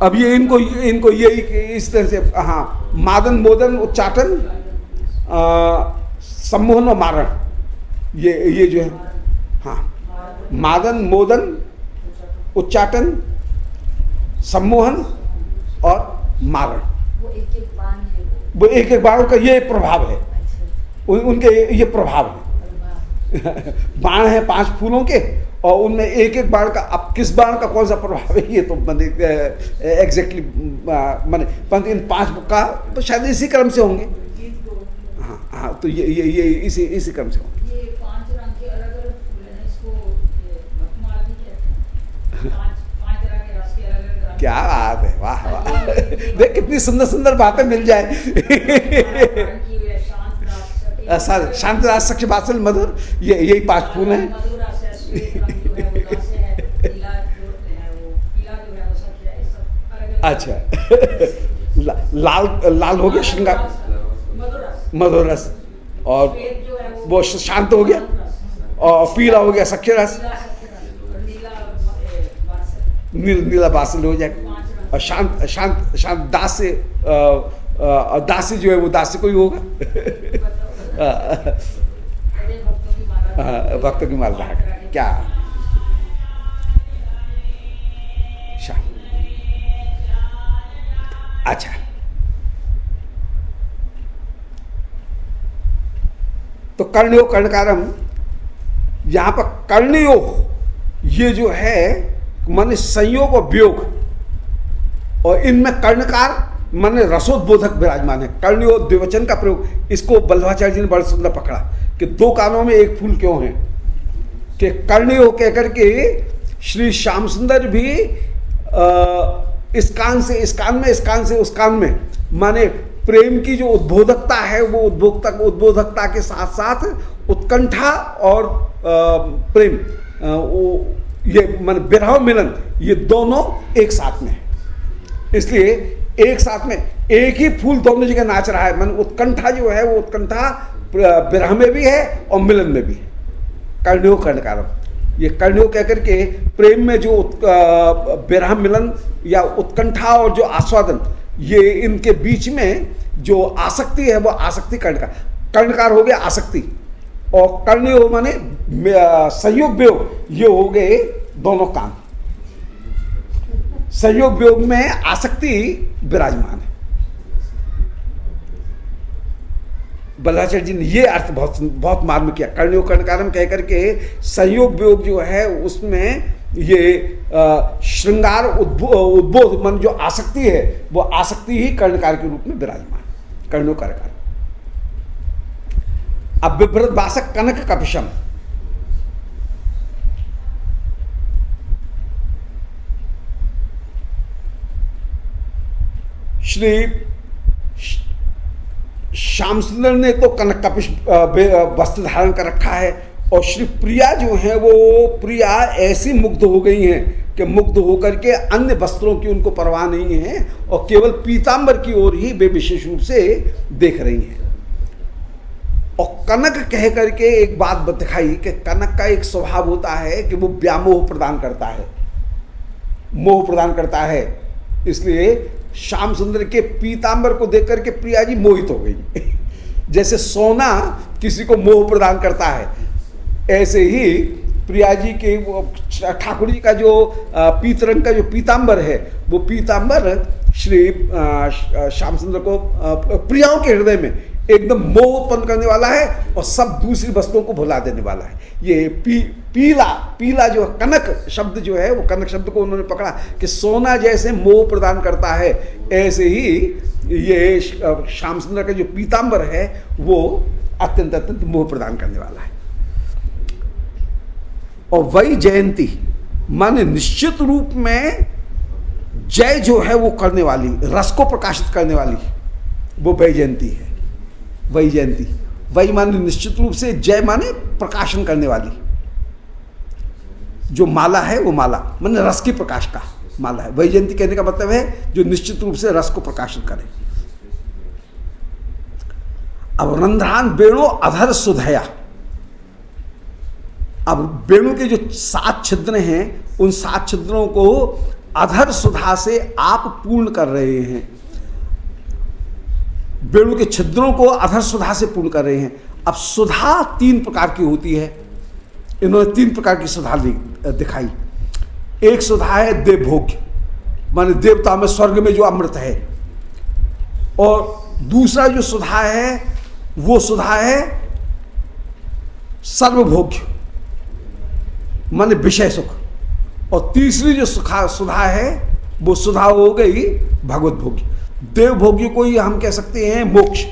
अब ये इनको इनको ये इस तरह से हाँ मादन मोदन उच्चाटन सम्मोहन और मारण ये ये जो है हाँ मादन मोदन उच्चाटन सम्मोहन और मारण। वो एक एक बाण वो। वो एक एक बाण का ये प्रभाव है। अच्छा। उन, उनके ये प्रभाव है। बाण है पाँच फूलों के और उनमें एक एक बाण का अब किस बाण का कौन सा प्रभाव है ये तो मैंने एग्जैक्टली मैंने परंतु इन पाँच का तो शायद इसी क्रम से होंगे। हाँ हाँ तो ये ये ये इसी इसी क्रम से होंगे। ये पाँच रंग के अलग अलग फूल हैं इसको क्या बात है, वाह वाह। देख कितनी सुंदर सुंदर बातें मिल जाए। शांत राज बात्सल मधुर, ये, यही पाँच फूल हैं। अच्छा। लाल लाल हो गया श्रृंगार मधुर रस और वो शांत हो गया। और पीला हो गया सख्य रस और नीला ए, वात्सल। नील नीला बासल हो जाएगा और शांत शांत शांत दास से और दासी जो है वो दास दासी कोई होगा। हैं। भक्तों की माला हाँ, भक्तों की माला के क्या? शांत अच्छा। तो कर्णयो कर्णकारम यहाँ पर कर्णयो ये जो है माने संयोग और वियोग। और इनमें कर्णकार माने रसोद्बोधक विराजमान है। कर्णयो द्विवचन का प्रयोग। इसको बल्लभाचार्य जी ने बड़ा सुंदर पकड़ा कि दो कानों में एक फूल क्यों है? कि कर्णयो कहकर के श्री श्याम सुंदर भी अ, इस कान से इस कान में इस कान से उस कान में। माने प्रेम की जो उद्बोधकता है वो उद्भोक्ता उद्बोधकता के साथ साथ उत्कंठा और अ, प्रेम अ, वो ये मान विरह मिलन, ये दोनों एक साथ में है। इसलिए एक साथ में, एक ही फूल दोनों जगह नाच रहा है। मन उत्कंठा जो है, वो उत्कंठा विरह में भी है और मिलन में भी है। कर्ण्यो कर्णकारम ये कर्ण्यो कहकर के प्रेम में जो विरह, मिलन या उत्कंठा और जो आस्वादन, ये इनके बीच में जो आसक्ति है, वो आसक्ति कर्णकार कर्णकार हो गया आसक्ति। और कर्ण्यो माने संयोग वियोग, ये हो गए दोनों काम। संयोग वियोग में आसक्ति विराजमान है। बल्लाचार्य जी ने ये अर्थ बहुत बहुत मार्म किया। कर्णयोग कर्णकारम कह करके संयोग वियोग जो है, उसमें ये श्रृंगार उद्बो- उद्बोध, मन जो आसक्ति है, वो आसक्ति ही कर्णकार के रूप में विराजमान है। कर्णो। अब कनक कपिशम। श्री श्याम सुंदर ने तो कनक कपिश वस्त्र धारण कर रखा है और श्री प्रिया जो है, वो प्रिया ऐसी मुग्ध हो गई हैं कि मुग्ध होकर के अन्य वस्त्रों की उनको परवाह नहीं है और केवल पीतांबर की ओर ही वे विशेष रूप से देख रही हैं। और कनक कह करके एक बात दिखाई कि कनक का एक स्वभाव होता है कि वो व्यामोह प्रदान करता है। मोह प्रदान करता है। इसलिए श्याम सुंदर के पीतांबर को देख करके प्रिया जी मोहित हो गई। जैसे सोना किसी को मोह प्रदान करता है। ऐसे ही प्रिया जी के ठाकुर जी का जो अ, पीत रंग का जो पीतांबर है वो पीतांबर श्री श्याम सुंदर को प्रियाओं के हृदय में एकदम मोह उत्पन्न करने वाला है और सब दूसरी वस्तुओं को भुला देने वाला है। ये पी, पीला पीला जो कनक शब्द जो है, वो कनक शब्द को उन्होंने पकड़ा कि सोना जैसे मोह प्रदान करता है। ऐसे ही ये श्याम सुंदर का जो पीताम्बर है, वो अत्यंत अत्यंत मोह प्रदान करने वाला है। और वही जयंती, माने निश्चित रूप में जय जो है, वो करने वाली, रस को प्रकाशित करने वाली, वो वही जयंती है। वही जयंती। वही माने निश्चित रूप से जय माने प्रकाशन करने वाली। जो माला है वो माला, माने रस की प्रकाश का माला है। वही जयंती कहने का मतलब है जो निश्चित रूप से रस को प्रकाशन करे। अब रंध्रान वेणु अधर सुधया। अब वेणु के जो सात छिद्र हैं, उन सात छिद्रों को अधर सुधा से आप पूर्ण कर रहे हैं। वेणु के छिद्रों को अधर सुधा से पूर्ण कर रहे हैं। अब सुधा तीन प्रकार की होती है। इन्होंने तीन प्रकार की सुधा दिखाई। एक सुधा है देवभोग्य, माने देवता में स्वर्ग में जो अमृत है। और दूसरा जो सुधा है, वो सुधा है सर्वभोग्य, माने विषय सुख। और तीसरी जो सुखा, सुधा है, वो सुधा हो गई भगवत भोग्य। देव भोग्य को ही हम कह सकते हैं मोक्ष।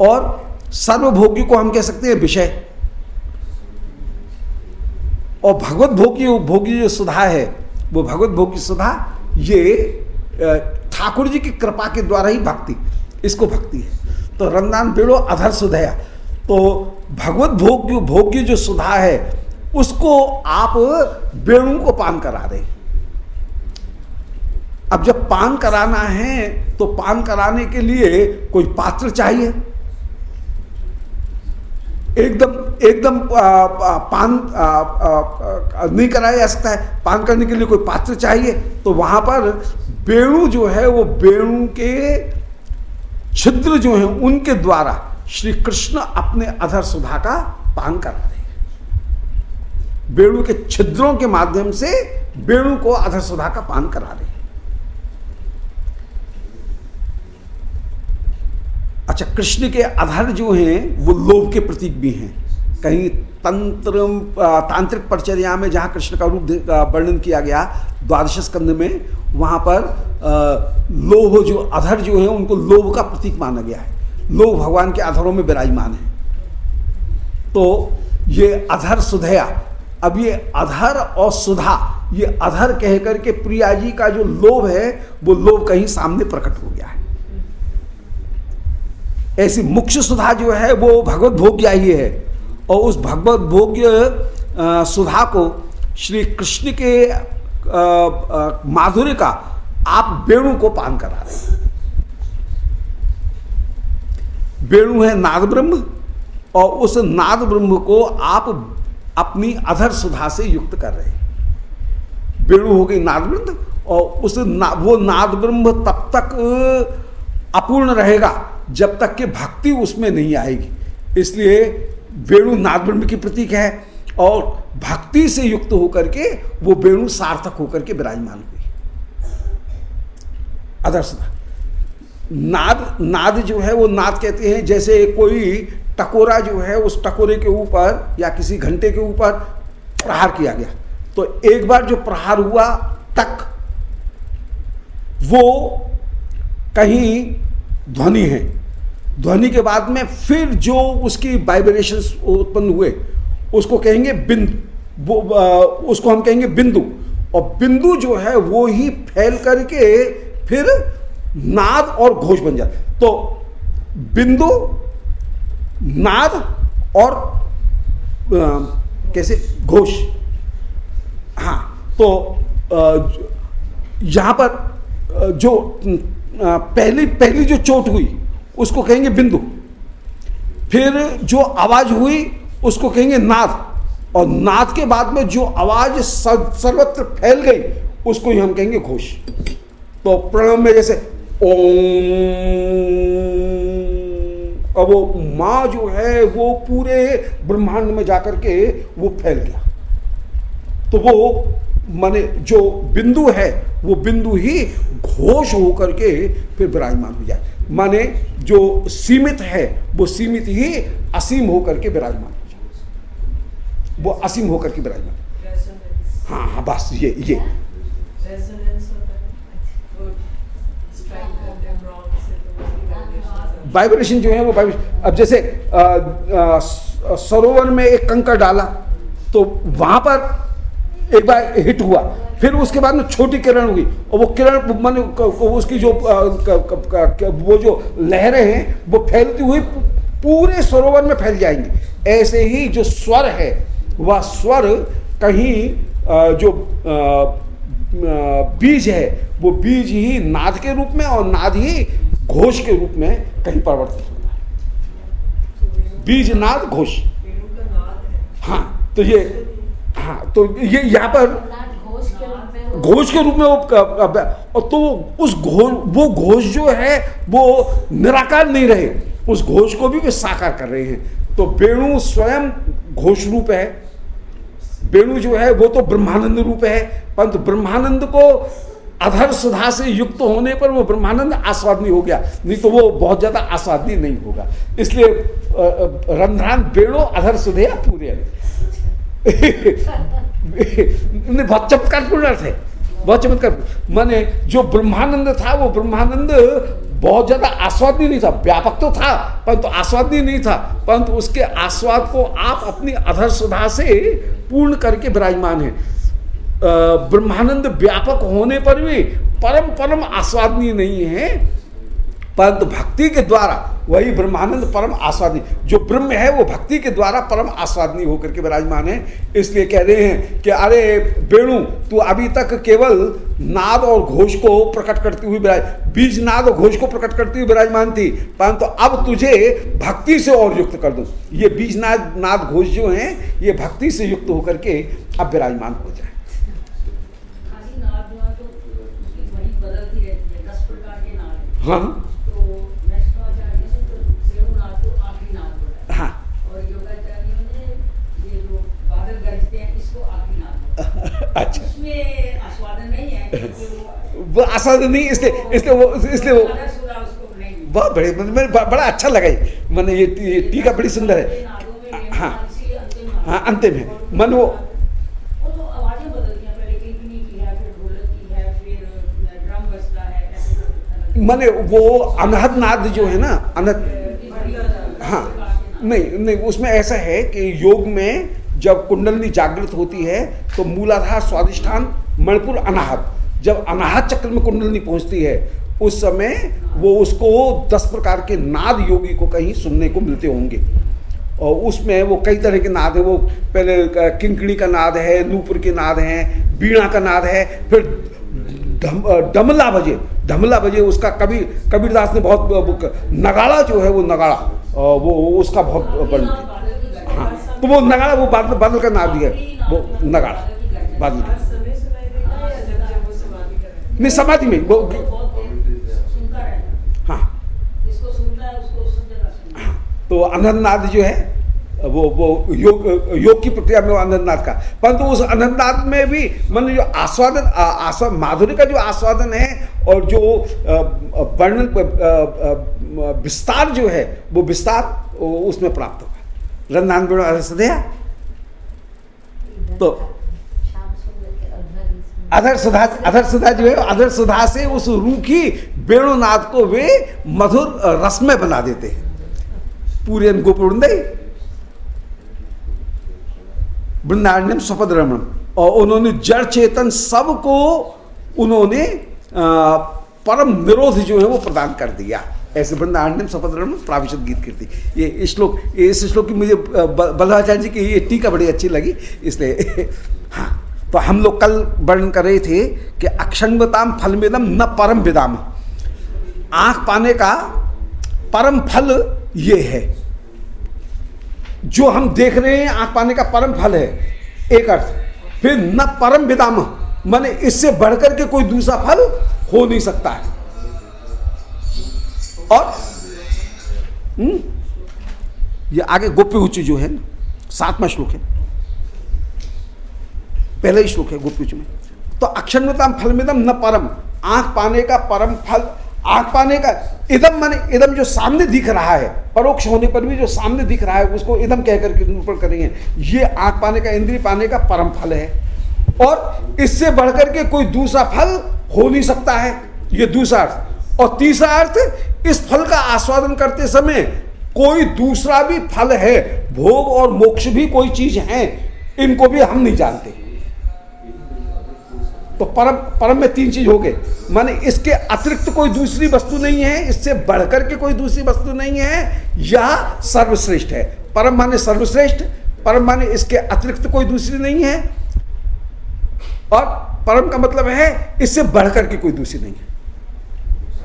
और सर्वभोग्य को हम कह सकते हैं विषय। और भगवत भोगी भोगी जो सुधा है, वो भगवत भोग्य सुधा ये ठाकुर जी की कृपा के द्वारा ही भक्ति, इसको भक्ति है। तो रंगदान बेड़ो अधर सुधया। तो भगवत भोग्य भोग्य जो सुधा है, उसको आप वेणु को पान करा रहे अब जब पान कराना है तो पान कराने के लिए कोई पात्र चाहिए? एकदम एकदम पान नहीं कराया जा सकता है। पान करने के लिए कोई पात्र चाहिए? तो वहाँ पर वेणु जो है, वो वेणु के छिद्र जो है, उनके द्वारा श्री कृष्ण अपने अधर सुधा का पान करा रहे हैं। वेणु के छिद्रों के माध्यम से वेणु को अधर सुधा का पान करा रहे हैं। अच्छा कृष्ण के अधर जो हैं, वो लोभ के प्रतीक भी हैं। कहीं तंत्र तांत्रिक परिचर्या में जहाँ कृष्ण का रूप वर्णन किया गया, द्वादश स्कंद में, वहाँ पर लोभ जो अधर जो है, उनको लोभ का प्रतीक माना गया है। लोभ भगवान के अधरों में विराजमान है। तो ये अधर सुधया, अब ये अधर और सुधा, ये अधर कह करके प्रिया जी का जो लोभ है, वो लोभ कहीं सामने प्रकट हो गया है। ऐसी मुख्य सुधा जो है वो भगवत भोग्य ही है। और उस भगवत भोग्य सुधा को श्री कृष्ण के माधुर्य का आप वेणु को पान करा रहे हैं। वेणु है नाग ब्रह्म और उस नाग ब्रह्म को आप अपनी अधर सुधा से युक्त कर रहे हैं। वेणु हो गई नाद ब्रह्म और उस ना, वो नाद ब्रह्म तब तक अपूर्ण रहेगा। जब तक कि भक्ति उसमें नहीं आएगी। इसलिए वेणु नाद ब्रह्म की प्रतीक है और भक्ति से युक्त होकर के वो वेणु सार्थक होकर के विराजमान हुई। आदर्श नाद नाद जो है वो नाद कहते हैं, जैसे कोई टकोरा जो है उस टकोरे के ऊपर या किसी घंटे के ऊपर प्रहार किया गया। तो एक बार जो प्रहार हुआ तक वो कहीं ध्वनि है। ध्वनि के बाद में फिर जो उसकी वाइब्रेशन उत्पन्न हुए उसको कहेंगे बिंदु। उसको हम कहेंगे बिंदु। और बिंदु जो है वो ही फैल करके फिर नाद और घोष बन जाता तो बिंदु नाद और आ, कैसे? घोष। हाँ तो यहाँ पर जो पहली पहली जो चोट हुई, उसको कहेंगे बिंदु। फिर जो आवाज़ हुई, उसको कहेंगे नाद। और नाद के बाद में जो आवाज़ सर्वत्र फैल गई, उसको ही हम कहेंगे घोष। तो प्रणव में जैसे ओम, अब वो माँ जो है, वो पूरे ब्रह्मांड में जाकर के वो फैल गया। तो वो माने जो बिंदु है, वो बिंदु ही घोष होकर के फिर विराजमान हो जाए। माने जो सीमित है, वो सीमित ही असीम होकर के विराजमान हो जाए। वो असीम होकर के विराजमान। हाँ हाँ बस, ये ये। वाइब्रेशन जो है वो वाइब्रेशन अब जैसे सरोवर में एक कंकर डाला तो वहाँ पर एक बार हिट हुआ। फिर उसके बाद में छोटी किरण हुई। और वो किरण, मान उसकी जो वो जो लहरें हैं, वो फैलती हुई पूरे सरोवर में फैल जाएँगी। ऐसे ही जो स्वर है, वह स्वर कहीं जो बीज है, वो बीज ही नाद के रूप में और नाद ही घोष के रूप में कहीं परिवर्तित होता है। बीज नाद घोष। हाँ तो ये हाँ तो ये यहाँ पर घोष के रूप में वो तो उस घोष वो घोष जो है वो निराकार नहीं रहे। उस घोष को भी वे साकार कर रहे हैं। तो वेणु स्वयं घोष रूप है। वेणु जो है वो तो ब्रह्मानंद रूप है। परंतु ब्रह्मानंद को अधर सुधा से युक्त होने पर वो ब्रह्मानंद आस्वादनी हो गया। नहीं तो वो बहुत ज़्यादा आस्वादनी नहीं होगा। इसलिए रंध्रान बेड़ो अधर सुधे पूरे बहुत चमत्कारपूर्ण अर्थ है बहुत चमत्कार माने जो ब्रह्मानंद था, वो ब्रह्मानंद बहुत ज़्यादा आस्वादनी नहीं था, व्यापक तो था, परंतु आस्वादनी नहीं था, परंतु उसके आस्वाद को आप अपनी अधर सुधा से पूर्ण करके विराजमान है। ब्रह्मानंद व्यापक होने पर भी परम परम आस्वादनीय नहीं है। परंतु भक्ति के द्वारा वही ब्रह्मानंद परम आस्वादी जो ब्रह्म है वो भक्ति के द्वारा परम आस्वादनी होकर के विराजमान है। इसलिए कह रहे हैं कि अरे वेणु तू अभी तक केवल नाद और घोष को प्रकट करती हुई विराज बीज नाद और घोष को प्रकट करती हुई विराजमान थी परंतु तो अब तुझे भक्ति से और युक्त कर दो। ये बीज नाद नाद घोष जो है ये भक्ति से युक्त होकर के अब विराजमान हो जाए। हाँ। अच्छा। वो आस्वादन नहीं इसलिए इसलिए वो इसलिए वो बहुत बड़े मैंने बड़ा अच्छा लगा मैंने ये टीका बड़ी सुंदर है। हाँ हाँ। अंतिम है। मन वो मैंने वो अनहद नाद जो है ना अनहद हाँ। नहीं नहीं उसमें ऐसा है कि योग में जब कुंडलनी जागृत होती है तो मूलाधार स्वादिष्ठान मणिपुर अनाहत जब अनाहत चक्र में कुंडलनी पहुँचती है उस समय वो उसको दस प्रकार के नाद योगी को कहीं सुनने को मिलते होंगे। और उसमें वो कई तरह के नाद है वो पहले किंकड़ी का नाद है नूपुर के नाद हैं बीणा का नाद है फिर धम, डमला बजे धमला बजे उसका कबीर कबीरदास ने बहुत नगाड़ा जो है वो नगाड़ा वो उसका बहुत बन तो वो नगाड़ा, वो बादल बादल का नाम दिया। वो नगाड़ा, बादल का। नहीं, समाधि में, वो हाँ। हाँ तो अनंतनाद जो है, वो वो योग योग की प्रक्रिया में वो अनंतनाथ का। परंतु उस अनंतनाथ में भी, मन जो आस्वादन आस्वाद माधुर्य का जो आस्वादन है, और जो वर्णन विस्तार जो है, वो विस्तार उसमें प्राप्त होगा रंधान सदया? तो अधर सुधा अधर सुधा जो है अधर सुधा से उस रूखी वेणुनाथ को वे मधुर रस में बना देते हैं। पूरे गोपुरुंदई वृंदारण्यम स्वपद रमण और उन्होंने जड़ चेतन सबको उन्होंने परम निरोध जो है वो प्रदान कर दिया। ऐसे वृंदारण्यम स्वपद रमण प्राविशद गीत कीर्ति ये श्लोक, इस श्लोक की मुझे बल्लाचार्य जी की ये टीका बड़ी अच्छी लगी इसलिए हाँ तो हम लोग कल वर्णन कर रहे थे कि अक्षंगताम फल न परम विदाम। आँख पाने का परम फल ये है। जो हम देख रहे हैं, आँख पाने का परम फल है। एक अर्थ, फिर न परम विदाम, माने इससे बढ़कर के कोई दूसरा फल हो नहीं सकता है। और हुँ? ये आगे गोप्य उच्च जो है, सातवा श्लोक है। पहले ही श्लोक है गोप्य उच्च में। तो अक्षरता फलमिदम न परम, आँख पाने का परम फल, आँख पाने का इदम माने इदम जो सामने दिख रहा है, परोक्ष होने पर भी जो सामने दिख रहा है, उसको इदम कहकर के निरूपण करेंगे। ये आँख पाने का, इंद्रिय पाने का परम फल है। और इससे बढ़कर के कोई दूसरा फल हो नहीं सकता है। ये दूसरा और तीसरा अर्थ, इस फल का आस्वादन करते समय कोई दूसरा भी फल है, भोग और मोक्ष भी कोई चीज़ है, इनको भी हम नहीं जानते। तो परम परम में तीन चीज़ हो गए। माने इसके अतिरिक्त कोई दूसरी वस्तु नहीं है, इससे बढ़कर के कोई दूसरी वस्तु नहीं है, यह सर्वश्रेष्ठ है। परम माने सर्वश्रेष्ठ, परम माने इसके अतिरिक्त कोई दूसरी नहीं है। और परम का मतलब है, इससे बढ़कर के कोई दूसरी नहीं है।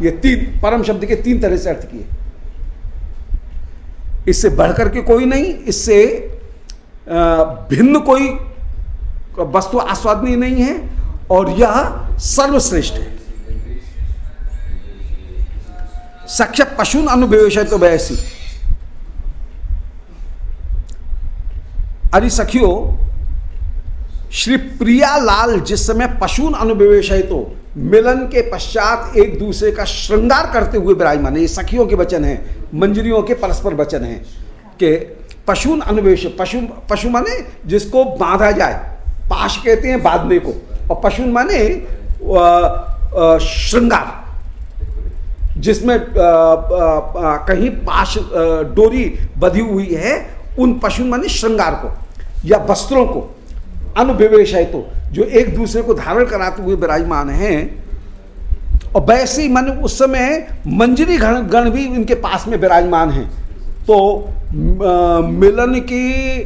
ये तीन, परम शब्द के तीन तरह से अर्थ किए। इससे बढ़कर के कोई नहीं, इससे भिन्न कोई वस्तु आस्वादनी नहीं है, और यह सर्वश्रेष्ठ है। सख्य पशुन अनुवेश तो वैसी। अरे सखियो श्री प्रिया लाल जिस समय पशुन अनुवेश है तो मिलन के पश्चात एक दूसरे का श्रृंगार करते हुए विराजमान है। ये सखियों के वचन है, मंजरियों के परस्पर वचन है कि पशुन अनुवेश, पशु पशु माने जिसको बांधा जाए, पाश कहते हैं बांधने को, और पशु माने श्रृंगार, जिसमें कहीं पाश डोरी बधी हुई है, उन पशु माने श्रृंगार को या वस्त्रों को। अनुविवेश है तो जो एक दूसरे को धारण कराते हुए विराजमान हैं। और वैसे ही मन उस समय मंजरी गण गण भी इनके पास में विराजमान हैं। तो मिलन की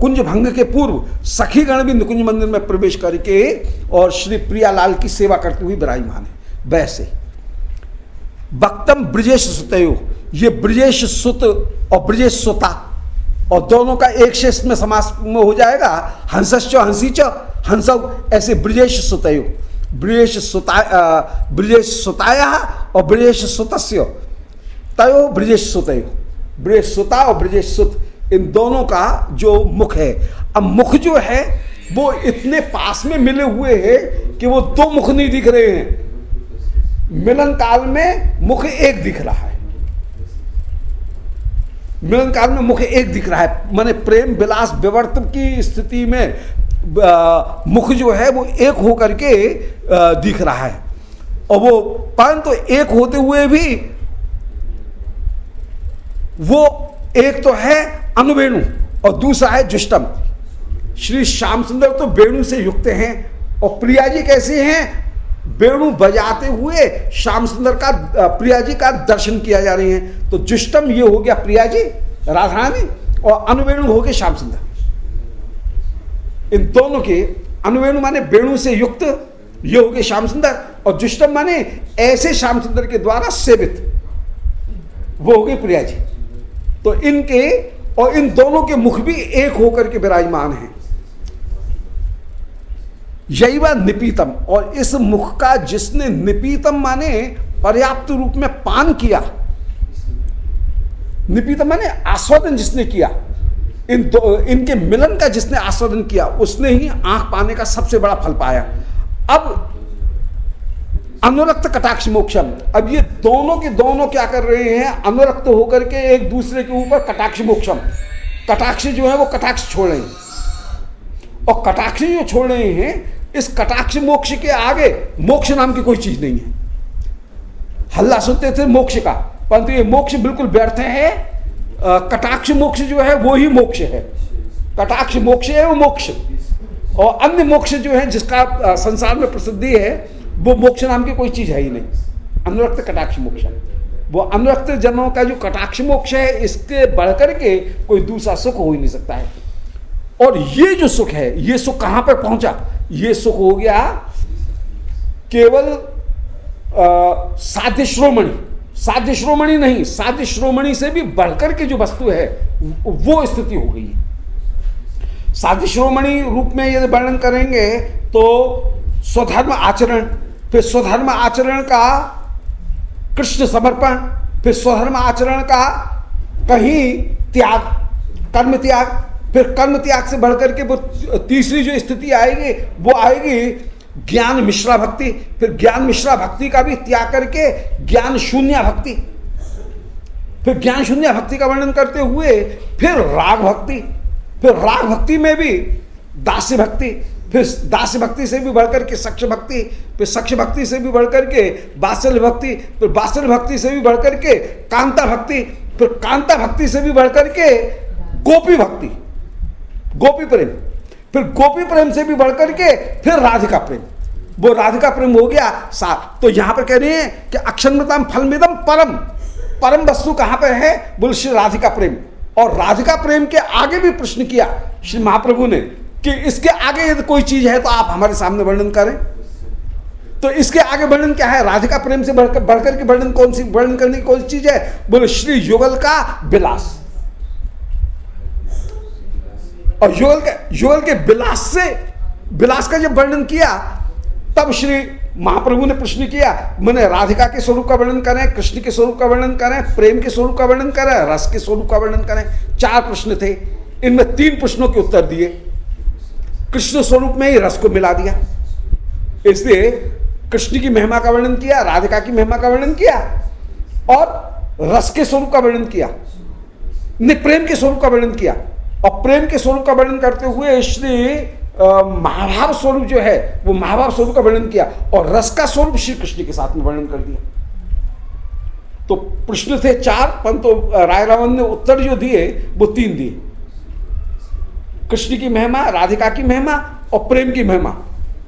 कुंज भंग के पूर्व सखी गण भी निकुंज मंदिर में प्रवेश करके और श्री प्रियालाल की सेवा करते हुए विराजमान है। वैसे वक्तम ब्रजेश सुतयो, ये ब्रजेश सुत और ब्रजेश सुता और दोनों का एक शेष में समास में हो जाएगा। हंसश्च हँसी च हंसव ऐसे ब्रजेश सुतयो। ब्रजेश सुता ब्रजेश सुताया और ब्रजेश सुतस्य। तयो ब्रजेश सुतयो। ब्रजेश सुता और ब्रजेश सुत, इन दोनों का जो मुख है। अब मुख जो है, वो इतने पास में मिले हुए हैं कि वो दो मुख नहीं दिख रहे हैं। मिलन काल में मुख एक दिख रहा है। मिलन काल में मुख एक दिख रहा है। माने प्रेम विलास विवर्त की स्थिति में मुख जो है वो एक होकर के दिख रहा है। और वो परंतु तो एक होते हुए भी, वो एक तो है अनुवेणु और दूसरा है जुष्टम श्री श्याम सुंदर तो वेणु से युक्त हैं और प्रिया जी कैसे हैं? वेणु बजाते हुए श्याम सुंदर का प्रिया जी का दर्शन किया जा रहे हैं। तो जुष्टम ये हो गया प्रिया जी राधारानी और अनुवेणु हो गए श्याम सुंदर। इन दोनों के अनुवेणु माने वेणु से युक्त, ये हो गए श्याम सुंदर और जुष्टम माने ऐसे श्याम सुंदर के द्वारा सेवित, वो हो गए प्रिया जी तो इनके और इन दोनों के मुख भी एक होकर के विराजमान हैं। यही निपीतम। और इस मुख का जिसने निपीतम माने, पर्याप्त रूप में पान किया। निपीतम माने आस्वादन जिसने किया। इन दो, इनके मिलन का जिसने आस्वादन किया, उसने ही आँख पाने का सबसे बड़ा फल पाया। अब अनुरक्त कटाक्ष मोक्षम। अब ये दोनों के दोनों क्या कर रहे हैं? अनुरक्त होकर के एक दूसरे के ऊपर कटाक्ष मोक्षम। कटाक्ष जो है वो कटाक्ष छोड़ रहे हैं। और कटाक्ष जो छोड़ रहे हैं इस कटाक्ष मोक्ष के आगे मोक्ष नाम की कोई चीज़ नहीं है। हल्ला सुनते थे मोक्ष का, परंतु ये मोक्ष बिल्कुल व्यर्थ है। कटाक्ष मोक्ष जो है, वो ही मोक्ष है। कटाक्ष मोक्ष है वो मोक्ष। और अन्य मोक्ष जो है, जिसका संसार में प्रसिद्धि है, वो मोक्ष नाम की कोई चीज़ है ही नहीं। अनुरक्त कटाक्ष मोक्ष वो अनुरक्त जनों का जो कटाक्ष मोक्ष है, इसके बढ़कर के कोई दूसरा सुख हो ही नहीं सकता है। और ये जो सुख है, ये सुख कहाँ पर पहुँचा? ये सुख हो गया केवल साध्य श्रोमणी साध्य श्रोमणी नहीं साध्य श्रोमणी से भी बढ़कर के जो वस्तु है, वो स्थिति हो गई है। साध्य श्रोमणी रूप में यदि वर्णन करेंगे तो स्वधर्म आचरण, फिर स्वधर्म आचरण का कृष्ण समर्पण, फिर स्वधर्म आचरण का कहीं त्याग, कर्म त्याग फिर कर्म त्याग से बढ़कर के वो तीसरी जो स्थिति आएगी, वो आएगी ज्ञान मिश्रा भक्ति। फिर ज्ञान मिश्रा भक्ति का भी त्याग करके ज्ञान शून्य भक्ति। फिर ज्ञान शून्य भक्ति का वर्णन करते हुए फिर राग भक्ति। फिर राग भक्ति में भी दास्य भक्ति। फिर दास भक्ति से भी बढ़कर के सक्ष भक्ति। फिर सक्ष भक्ति से भी बढ़कर के बात्सल्य भक्ति। फिर बात्सल्य भक्ति से भी बढ़कर के कांता भक्ति। फिर कांता भक्ति से भी बढ़कर के गोपी भक्ति। गोपी प्रेम। फिर गोपी प्रेम से भी बढ़कर के फिर राधिका प्रेम। वो राधिका प्रेम हो गया सात तो यहाँ पर कह रहे हैं कि अक्षरमृतम फलमिदम परम। परम वस्तु कहाँ पर है? बोल श्री राधिका प्रेम। और राधिका प्रेम के आगे भी प्रश्न किया श्री महाप्रभु ने कि इसके आगे यदि कोई चीज़ है तो आप हमारे सामने वर्णन करें। तो इसके आगे वर्णन क्या है? राधिका प्रेम से बढ़कर बढ़कर के वर्णन कौन सी वर्णन करने की कौन सी चीज़ है? बोले श्री युगल का विलास। और युगल के युगल के विलास से विलास का जब वर्णन किया, तब श्री महाप्रभु ने प्रश्न किया, मैंने राधिका के स्वरूप का वर्णन करें, कृष्ण के स्वरूप का वर्णन करें, प्रेम के स्वरूप का वर्णन करें, रस के स्वरूप का वर्णन करें? चार प्रश्न थे। इनमें तीन प्रश्नों के उत्तर दिए। कृष्ण स्वरूप में ही रस को मिला दिया। इसलिए कृष्ण की महिमा का वर्णन किया, राधिका की महिमा का वर्णन किया और रस के स्वरूप का वर्णन किया ने प्रेम के स्वरूप का वर्णन किया। और प्रेम के स्वरूप का वर्णन करते हुए श्री महाभाव स्वरूप जो है, वो महाभाव स्वरूप का वर्णन किया और रस का स्वरूप श्री कृष्ण के साथ में वर्णन कर दिया। तो प्रश्न थे चार, परंतु राय रावण ने उत्तर जो दिए, वो तीन दिए। कृष्ण की महिमा, राधिका की महिमा और प्रेम की महिमा।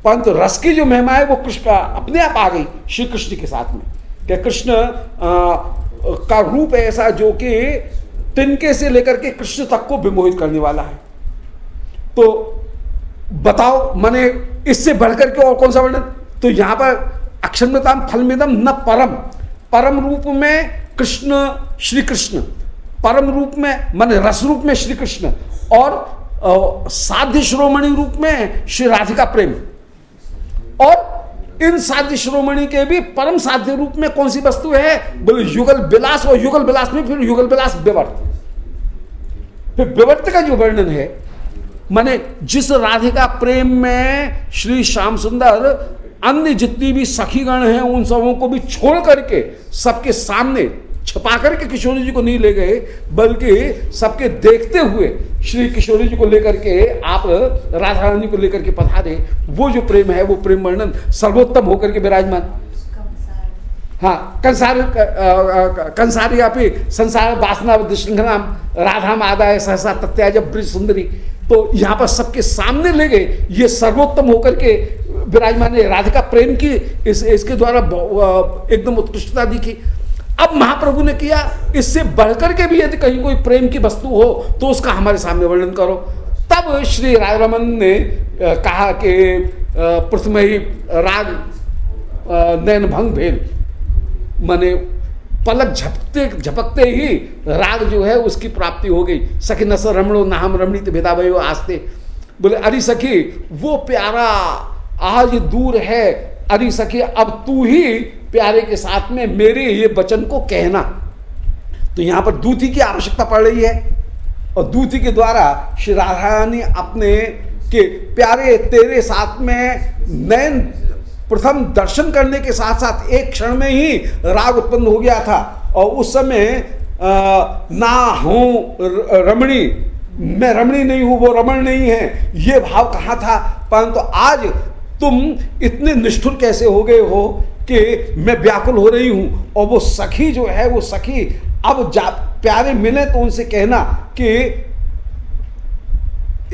परंतु रस की जो महिमा है, वो कृष्ण का अपने आप आ गई श्री कृष्ण के साथ में। क्या कृष्ण का रूप ऐसा जो कि तिनके से लेकर के कृष्ण तक को विमोहित करने वाला है। तो बताओ, मैंने इससे बढ़कर के और कौन सा वर्णन? तो यहाँ पर अक्षरमताम फलमिदम न परम। परम रूप में कृष्ण श्री कृष्ण परम रूप में, मान रस रूप में श्री कृष्ण और साध्य श्रोमणी रूप में श्री राधिका प्रेम। और इन साध्य श्रोमणी के भी परम साध्य रूप में कौन सी वस्तु है? बोले युगल विलास, और युगल विलास में फिर युगल विलास विवर्त। फिर विवर्त का जो वर्णन है, माने जिस राधिका प्रेम में श्री श्याम सुंदर अन्य जितनी भी सखीगण हैं, उन सबों को भी छोड़ करके सबके सामने छपा करके किशोरी जी को नहीं ले गए, बल्कि सबके देखते हुए श्री किशोरी जी को लेकर के आप राधा रानी को लेकर के पधारे। वो जो प्रेम है, वो प्रेम वर्णन सर्वोत्तम होकर के विराजमान। हाँ कंसार कंसारी आपी संसार वासना दृष्टिंगनाम राधा मादा सहसा तत्याज ब्रिज सुंदरी। तो यहाँ पर सबके सामने ले गए। ये सर्वोत्तम होकर के विराजमान राधिका प्रेम की इस, इसके द्वारा एकदम उत्कृष्टता दिखी। अब महाप्रभु ने किया, इससे बढ़कर के भी यदि कहीं कोई प्रेम की वस्तु हो तो उसका हमारे सामने वर्णन करो। तब श्री राय रमन ने कहा कि प्रथम ही राग नयन भंग भेल। माने पलक झपकते झपकते ही राग जो है उसकी प्राप्ति हो गई। सखी न नस रमणो नाम रमणित भेदा भयो आस्ते। बोले, अरे सखी, वो प्यारा आज दूर है। अरे सखी, अब तू ही प्यारे के साथ में मेरे ये वचन को कहना। तो यहाँ पर दूती की आवश्यकता पड़ रही है और दूती के द्वारा श्री राधा रानी अपने के प्यारे तेरे साथ में नयन प्रथम दर्शन करने के साथ साथ एक क्षण में ही राग उत्पन्न हो गया था और उस समय ना हूँ रमणी। मैं रमणी नहीं हूँ, वो रमण नहीं है। ये भाव कहा था? परंतु तो आज तुम इतने निष्ठुर कैसे हो गए हो? कि मैं व्याकुल हो रही हूँ और वो सखी जो है, वो सखी, अब जा, प्यारे मिले तो उनसे कहना कि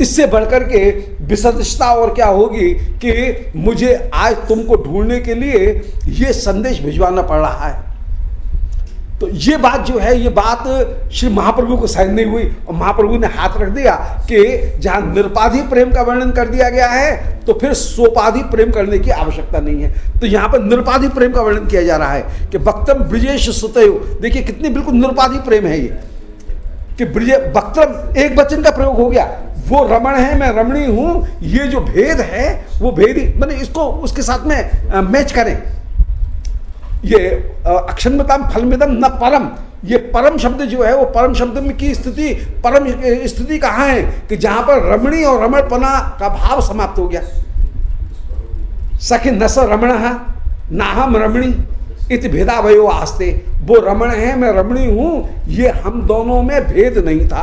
इससे बढ़कर के विसदृशता और क्या होगी कि मुझे आज तुमको ढूँढने के लिए ये संदेश भिजवाना पड़ रहा है। तो ये बात जो है, ये बात श्री महाप्रभु को सहन नहीं हुई और महाप्रभु ने हाथ रख दिया कि जहाँ निरपाधि प्रेम का वर्णन कर दिया गया है तो फिर सोपाधि प्रेम करने की आवश्यकता नहीं है। तो यहाँ पर निरपाधि प्रेम का वर्णन किया जा रहा है कि वक्तम ब्रिजेश सुतयो। देखिए, कितनी बिल्कुल निरपाधि प्रेम है ये, कि ब्रिज वक्तम एक वचन का प्रयोग हो गया। वो रमण है, मैं रमणी हूँ, ये जो भेद है, वो भेद मैंने इसको, उसके साथ में मैच करें। ये अक्षन्मताम फलमिदम न परम। ये परम शब्द जो है, वो परम शब्द में की स्थिति, परम स्थिति कहाँ है? कि जहाँ पर रमणी और रमणपना का भाव समाप्त हो गया। सखी नस रमण ना हम रमणी, इत भेदा भयो आस्ते। वो रमण है, मैं रमणी हूँ, ये हम दोनों में भेद नहीं था।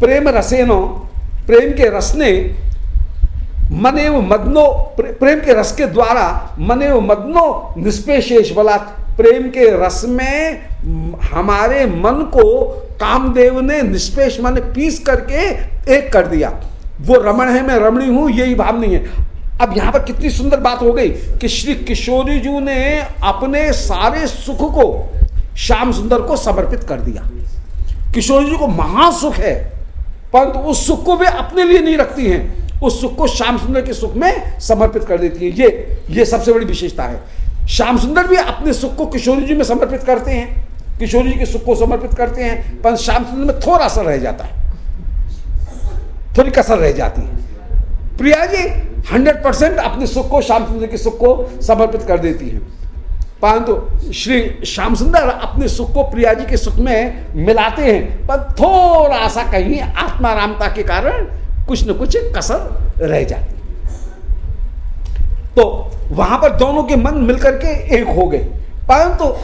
प्रेम रसेनो, प्रेम के रस ने मनेव मदनो प्रेम के रस के द्वारा मनेव मदनो निष्पेशेष बलात्। प्रेम के रस में हमारे मन को कामदेव ने निष्पेष मन पीस करके एक कर दिया। वो रमण है, मैं रमणी हूँ, यही भाव नहीं है। अब यहाँ पर कितनी सुंदर बात हो गई कि श्री किशोरी जी ने अपने सारे सुख को, श्याम सुंदर को समर्पित कर दिया। किशोरी जी को महासुख है, परंतु उस सुख को वे अपने लिए नहीं रखती हैं। उस सुख को श्याम सुंदर के सुख में समर्पित कर देती है। ये ये सबसे बड़ी विशेषता है। श्याम सुंदर भी अपने सुख को किशोरी जी में समर्पित करते हैं। किशोरी जी के सुख को समर्पित करते हैं पर श्याम सुंदर में थोड़ा सा रह जाता है। थोड़ी कसर रह जाती है। प्रिया जी, हंड्रेड परसेंट अपने सुख को, श्याम सुंदर के सुख को समर्पित कर देती है। परंतु श्री श्याम सुंदर अपने सुख को प्रिया जी के सुख में मिलाते हैं, पर थोड़ा सा कहीं आत्मारामता के कारण कुछ न कुछ कसर रह जाती। तो वहाँ पर दोनों के मन मिलकर के एक हो गए। परंतु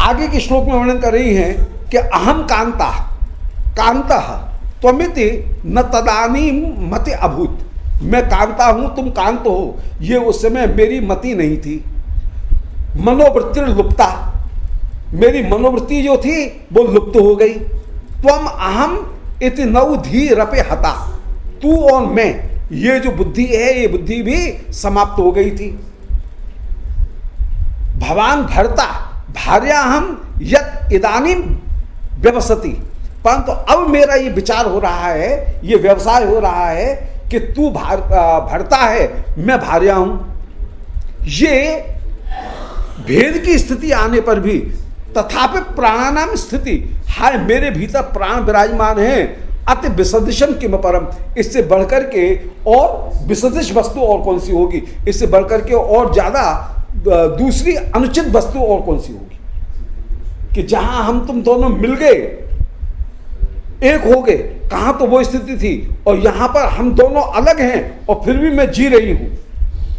आगे के श्लोक में वर्णन कर रही हैं कि अहम कांता कांता त्वमिति न तदानी मति अभूत। मैं कांता हूँ, तुम कांत हो। ये उस समय मेरी मति नहीं थी। मनोवृत्ति लुप्ता। मेरी मनोवृत्ति जो थी, वो लुप्त हो गई। तुम अहम इत नव धी रपे हता। तू और मैं, ये जो बुद्धि है, ये बुद्धि भी समाप्त हो गई थी। भगवान भरता, भार्या हम यत इदानी व्यवसती। परंतु अब मेरा ये विचार हो रहा है, ये व्यवसाय हो रहा है कि तू भार भरता है, मैं भार्या हूँ। ये भेद की स्थिति आने पर भी तथापि प्राणानाम स्थिति। हाय, मेरे भीतर प्राण विराजमान है। अति विसदृशम किम परम। इससे बढ़कर के और विसदृश वस्तु और कौन सी होगी? इससे बढ़कर के और ज़्यादा दूसरी अनुचित वस्तु और कौन सी होगी? कि जहाँ हम तुम दोनों मिल गए, एक हो गए, कहा तो वो स्थिति थी? और यहाँ पर हम दोनों अलग हैं और फिर भी मैं जी रही हूँ।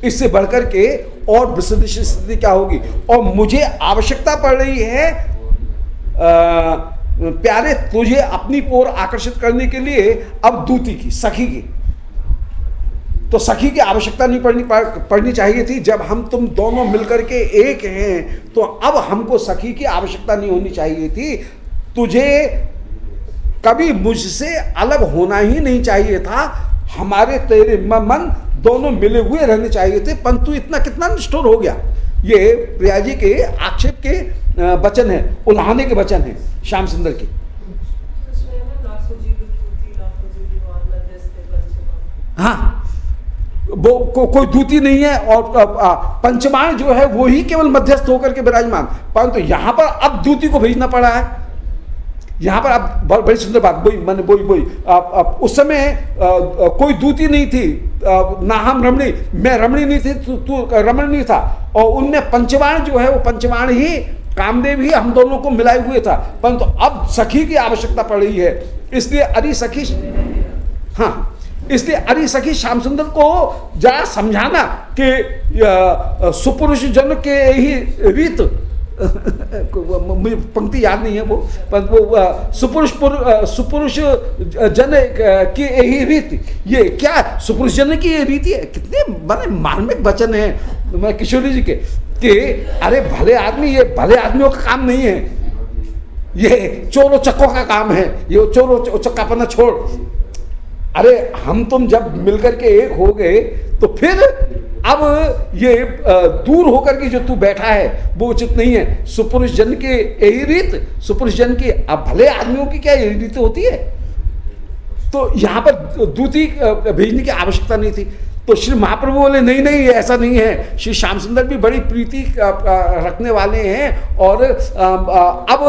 इससे बढ़कर के और विसदृश स्थिति क्या होगी? और मुझे आवश्यकता पड़ रही है आ, प्यारे तुझे अपनी पोर आकर्षित करने के लिए अब दूती की सखी की। तो सखी की आवश्यकता नहीं पड़नी पड़नी चाहिए थी। जब हम तुम दोनों मिलकर के एक हैं तो अब हमको सखी की आवश्यकता नहीं होनी चाहिए थी। तुझे कभी मुझसे अलग होना ही नहीं चाहिए था। हमारे तेरे मन दोनों मिले हुए रहने चाहिए थे परंतु इतना कितना निष्ठुर हो गया। ये प्रिया जी के आक्षेप के वचन है उल्हाने के वचन है श्याम सुंदर के। हाँ। वो को, कोई दूती नहीं है और पंचमाण जो है वो ही केवल मध्यस्थ होकर के विराजमान। परंतु यहाँ पर अब दूती को भेजना पड़ा है। यहाँ पर आप बड़ी सुंदर बात बोई मैंने बोई बोई। उस समय कोई दूती नहीं थी। आ, ना हम रमणी मैं रमणी नहीं थी तू तू रमण नहीं था। और उनने पंचवाण जो है वो पंचवाण ही कामदेव ही हम दोनों को मिलाए हुए था। परंतु तो अब सखी की आवश्यकता पड़ रही है। इसलिए अरि सखी हाँ इसलिए अरि सखी श्याम सुंदर को जरा समझाना कि सुपुरुष जन के ही रीत मुझे पंक्ति याद नहीं है वो वो सुपुरुष सुपुरुष जन की यही रीति। ये क्या सुपुरुष जन की ये रीति है? कितने बड़े मार्मिक वचन है। किशोरी जी के, कि अरे भले आदमी, ये भले आदमियों का काम नहीं है। ये चोरो चक्कों का काम है। ये चोरों चोरो, चक्कापना छोड़। अरे, हम तुम जब मिलकर के एक हो गए तो फिर अब ये दूर होकर के जो तू बैठा है, वो उचित नहीं है। सुपुरुष जन के यही रीत, सुपुरुष जन की अब भले आदमियों की क्या यही रीत होती है? तो यहाँ पर दूती भेजने की आवश्यकता नहीं थी। तो श्री महाप्रभु बोले, नहीं नहीं, ऐसा नहीं है। श्री श्याम सुंदर भी बड़ी प्रीति रखने वाले हैं और अब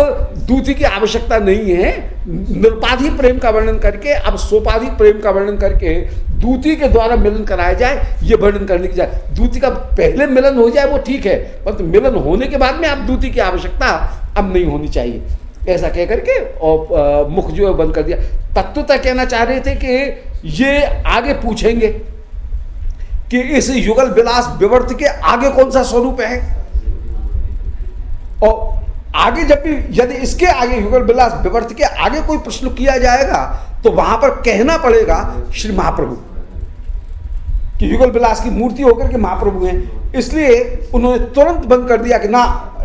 दूती की आवश्यकता नहीं है। निरुपाधि प्रेम का वर्णन करके, अब सोपाधि प्रेम का वर्णन करके दूती के द्वारा मिलन कराया जाए, ये वर्णन करने की जाए। दूती का पहले मिलन हो जाए, वो ठीक है, परंतु मिलन होने के बाद में अब दूती की आवश्यकता अब नहीं होनी चाहिए। ऐसा कह करके, और मुख जो है बंद कर दिया। तत्वता कहना चाह रहे थे कि ये आगे पूछेंगे। कि इस युगल विलास विवर्त के आगे कौन सा स्वरूप है? और आगे जब भी यदि इसके आगे युगल विलास विवर्त के आगे कोई प्रश्न किया जाएगा तो वहाँ पर कहना पड़ेगा श्री महाप्रभु कि युगल विलास की मूर्ति होकर के महाप्रभु हैं। इसलिए उन्होंने तुरंत बंद कर दिया कि ना,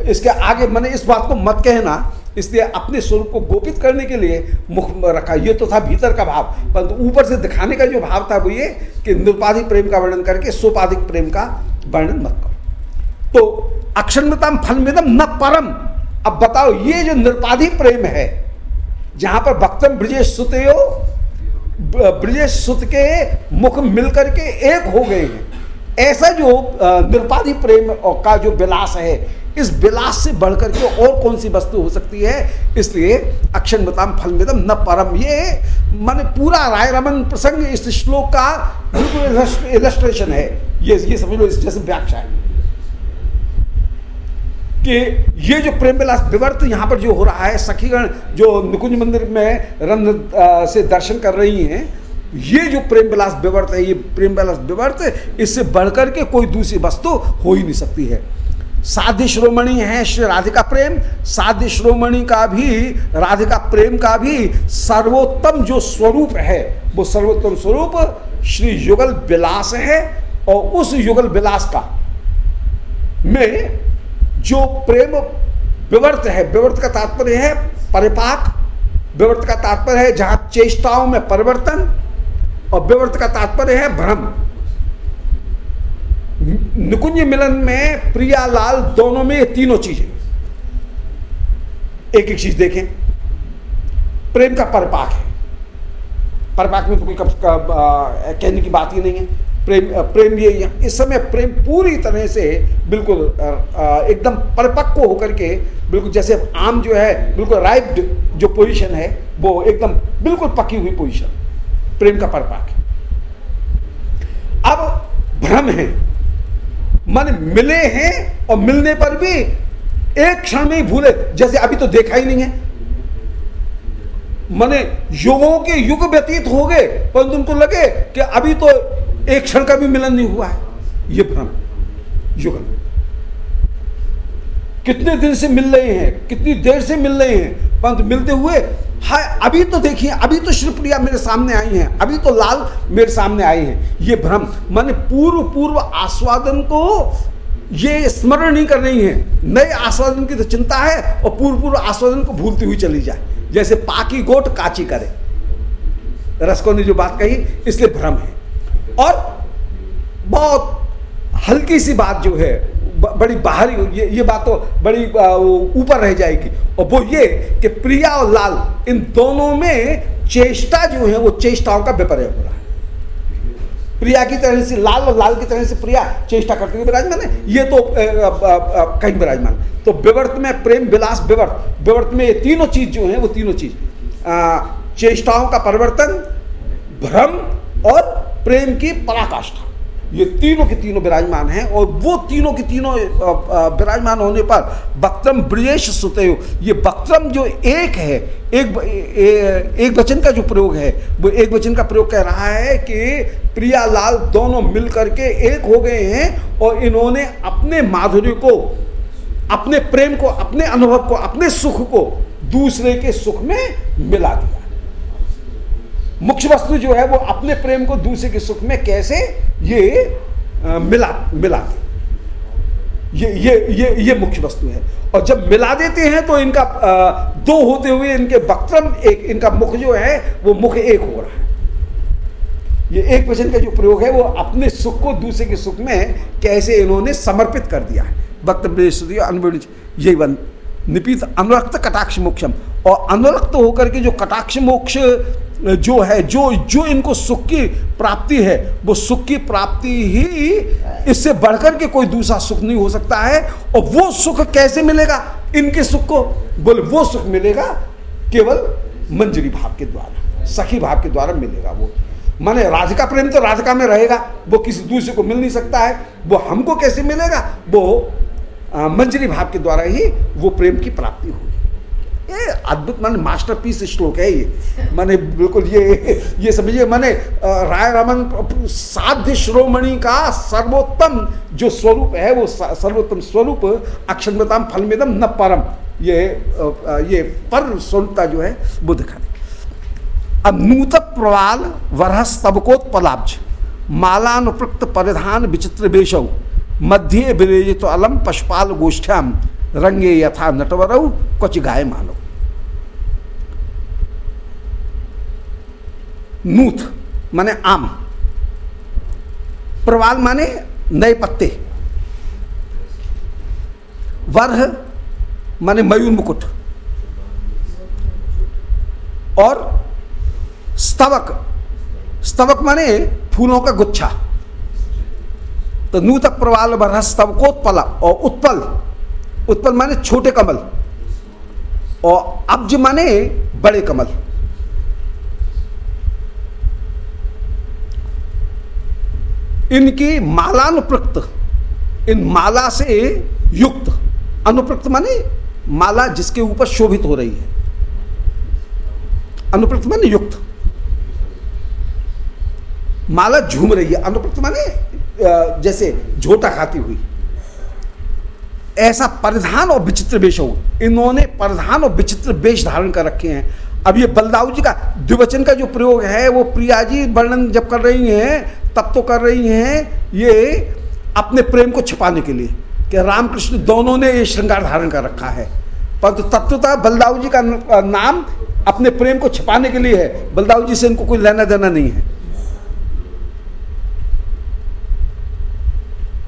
इसके आगे मैंने इस बात को मत कहना। इसलिए अपने स्वरूप को गोपित करने के लिए मुख रखा। ये तो था भीतर का भाव, परंतु ऊपर से दिखाने का जो भाव था वो ये कि निरुपाधिक प्रेम का वर्णन करके सोपाधिक प्रेम का वर्णन मत करो। तो अक्षरमताम फलमिदम न परम। अब बताओ, ये जो निरुपाधिक प्रेम है, जहाँ पर भक्तम ब्रजेश सुतयो ब्रजेश सुत के मुख मिलकर के एक हो गए हैं। ऐसा जो निरुपाधि प्रेम का जो विलास है इस विलास से बढ़कर के और कौन सी वस्तु हो सकती है? इसलिए अक्षण बताम फल मिदम न परम ये माने पूरा राय रमन प्रसंग इस श्लोक का बिल्कुल इलस्ट्रेशन है। ये ये समझ लो इस जैसे व्याख्या है। कि ये जो प्रेम विलास विवर्त यहाँ पर जो हो रहा है, सखीगण जो निकुंज मंदिर में रंग से दर्शन कर रही हैं, ये जो प्रेम विलास विवर्त है, ये प्रेम विलास विवर्त, इससे बढ़कर के कोई दूसरी वस्तु हो ही नहीं सकती है। साध्य श्रोमणि है श्री राधिका प्रेम, साध्य श्रोमणि का भी, राधिका प्रेम का भी सर्वोत्तम जो स्वरूप है, वो सर्वोत्तम स्वरूप श्री युगल विलास है और उस युगल विलास का में जो प्रेम विवर्त है, विवर्त का तात्पर्य है परिपाक, विवर्त का तात्पर्य है जहाँ चेष्टाओं में परिवर्तन और विवर्त का तात्पर्य है भ्रम। निकुंज मिलन में प्रियालाल दोनों में ये तीनों चीज़ें। एक एक चीज़ देखें। प्रेम का परपाक है। परपाक में तो कोई कहने की बात ही नहीं है। प्रेम प्रेम ये इस समय प्रेम पूरी तरह से बिल्कुल एकदम परिपक्व होकर के बिल्कुल जैसे आम जो है, बिल्कुल राइप्ड जो पोजीशन है, वो एकदम बिल्कुल पकी हुई पोजीशन प्रेम का परपाक है। अब भ्रम है। मन मिले हैं और मिलने पर भी एक क्षण में ही भूले, जैसे अभी तो देखा ही नहीं है। माने युगों के युग व्यतीत हो गए, परंतु उनको लगे कि अभी तो एक क्षण का भी मिलन नहीं हुआ है। ये भ्रम, युगल। कितने दिन से मिल रहे हैं, कितनी देर से मिल रहे हैं। परंतु मिलते हुए, हाय, अभी तो देखिए, अभी तो श्रीप्रिया मेरे सामने आई हैं, अभी तो लाल मेरे सामने आए हैं। ये भ्रम, माने पूर्व पूर्व आस्वादन को ये स्मरण नहीं कर रही है। नए आस्वादन की तो चिंता है और पूर्व पूर्व आस्वादन को भूलती हुई चली जाए। जैसे पाकी गोट काची करे। रसको ने जो बात कही, इसलिए भ्रम है। और बहुत हल्की सी बात जो है बड़ी बाहरी, ये ये बात तो बड़ी ऊपर रह जाएगी। और वो ये कि प्रिया और लाल, इन दोनों में चेष्टा जो है, वो चेष्टाओं का विपर्य हो रहा है। प्रिया की तरह से लाल और लाल की तरह से प्रिया चेष्टा करते हुए विराजमान है। ये तो कहीं विराजमान। तो विवर्त में प्रेम, विलास, विवर्त। विवर्त में ये तीनों चीज़ जो है, वो तीनों चीज़। चेष्टाओं का परिवर्तन, भ्रम और प्रेम की पराकाष्ठा। ये तीनों के तीनों विराजमान हैं और वो तीनों के तीनों विराजमान होने पर वक्त्रम ब्रियेश सुतयो ये वक्त्रम जो एक है, एक एक वचन का जो प्रयोग है, वो एक वचन का प्रयोग कह रहा है कि प्रियालाल दोनों मिल करके एक हो गए हैं और इन्होंने अपने माधुर्य को, अपने प्रेम को, अपने अनुभव को, अपने सुख को दूसरे के सुख में मिला दिया। मुख्य वस्तु जो है वो अपने प्रेम को दूसरे के सुख में कैसे ये आ, मिला मिला ये ये ये ये मुख्य वस्तु है। और जब मिला देते हैं तो इनका आ, दो होते हुए इनके वक्त्रम एक इनका मुख जो है वो मुख एक हो रहा है। ये एक वचन का जो प्रयोग है वो अपने सुख को दूसरे के सुख में कैसे इन्होंने समर्पित कर दिया है। वक्त यही बन निपित अनुरक्त कटाक्ष मोक्षम। और अनुरक्त होकर के जो कटाक्ष मोक्ष, जो है, जो जो इनको सुख की प्राप्ति है, वो सुख की प्राप्ति ही इससे बढ़कर के कोई दूसरा सुख नहीं हो सकता है। और वो सुख कैसे मिलेगा? इनके सुख को बोले, वो सुख मिलेगा केवल मंजरी भाव के द्वारा, सखी भाव के द्वारा मिलेगा वो। माने राधिका प्रेम तो राधिका में रहेगा, वो किसी दूसरे को मिल नहीं सकता है, वो हमको कैसे मिलेगा? वो मंजरी भाव के द्वारा ही वो प्रेम की प्राप्ति होगी। ये अद्भुत, माने मास्टरपीस श्लोक है ये। माने बिल्कुल ये ये समझिए, माने राय रमन साध्य श्रोमणि का सर्वोत्तम जो स्वरूप है, वो सर्वोत्तम स्वरूप अक्षमताम फलमिदम न परम ये ये पर स्वरूपता जो है, वो दिखा अब नूत प्रवाल वरह स्तबकोत्पलाब्ज मालानुपृक्त परिधान विचित्र बेशव मध्य विरेजित अलम पशुपाल गोष्ठ्याम। रंगे यथा नटवर कुछ गाय मानो। नूथ, माने आम। प्रवाल माने नए पत्ते। वर्ह माने मयूर मुकुट। और स्तवक। स्तवक माने फूलों का गुच्छा। तो नूतक प्रवाल बरह स्तवकोत्पल और उत्पल। उत्पल माने छोटे कमल, और अब्ज माने बड़े कमल। इनकी मालानुप्रक्त इन माला से युक्त अनुप्रक्त माने माला जिसके ऊपर शोभित हो रही है। अनुप्रक्त माने युक्त। माला झूम रही है अनुप्रक्त माने जैसे झोटा खाती हुई। ऐसा परिधान और विचित्र वेश हो। इन्होंने परिधान और विचित्र वेश धारण कर रखे हैं। अब ये बलदाऊ जी का द्विवचन का जो प्रयोग है, वो प्रिया जी वर्णन जब कर रही हैं, तब तो कर रही हैं ये अपने प्रेम को छिपाने के लिए कि रामकृष्ण दोनों ने ये श्रृंगार धारण कर रखा है। परंतु तो तत्वता बलदाऊ जी का नाम अपने प्रेम को छिपाने के लिए है। बलदाऊ जी से इनको कोई लेना देना नहीं है।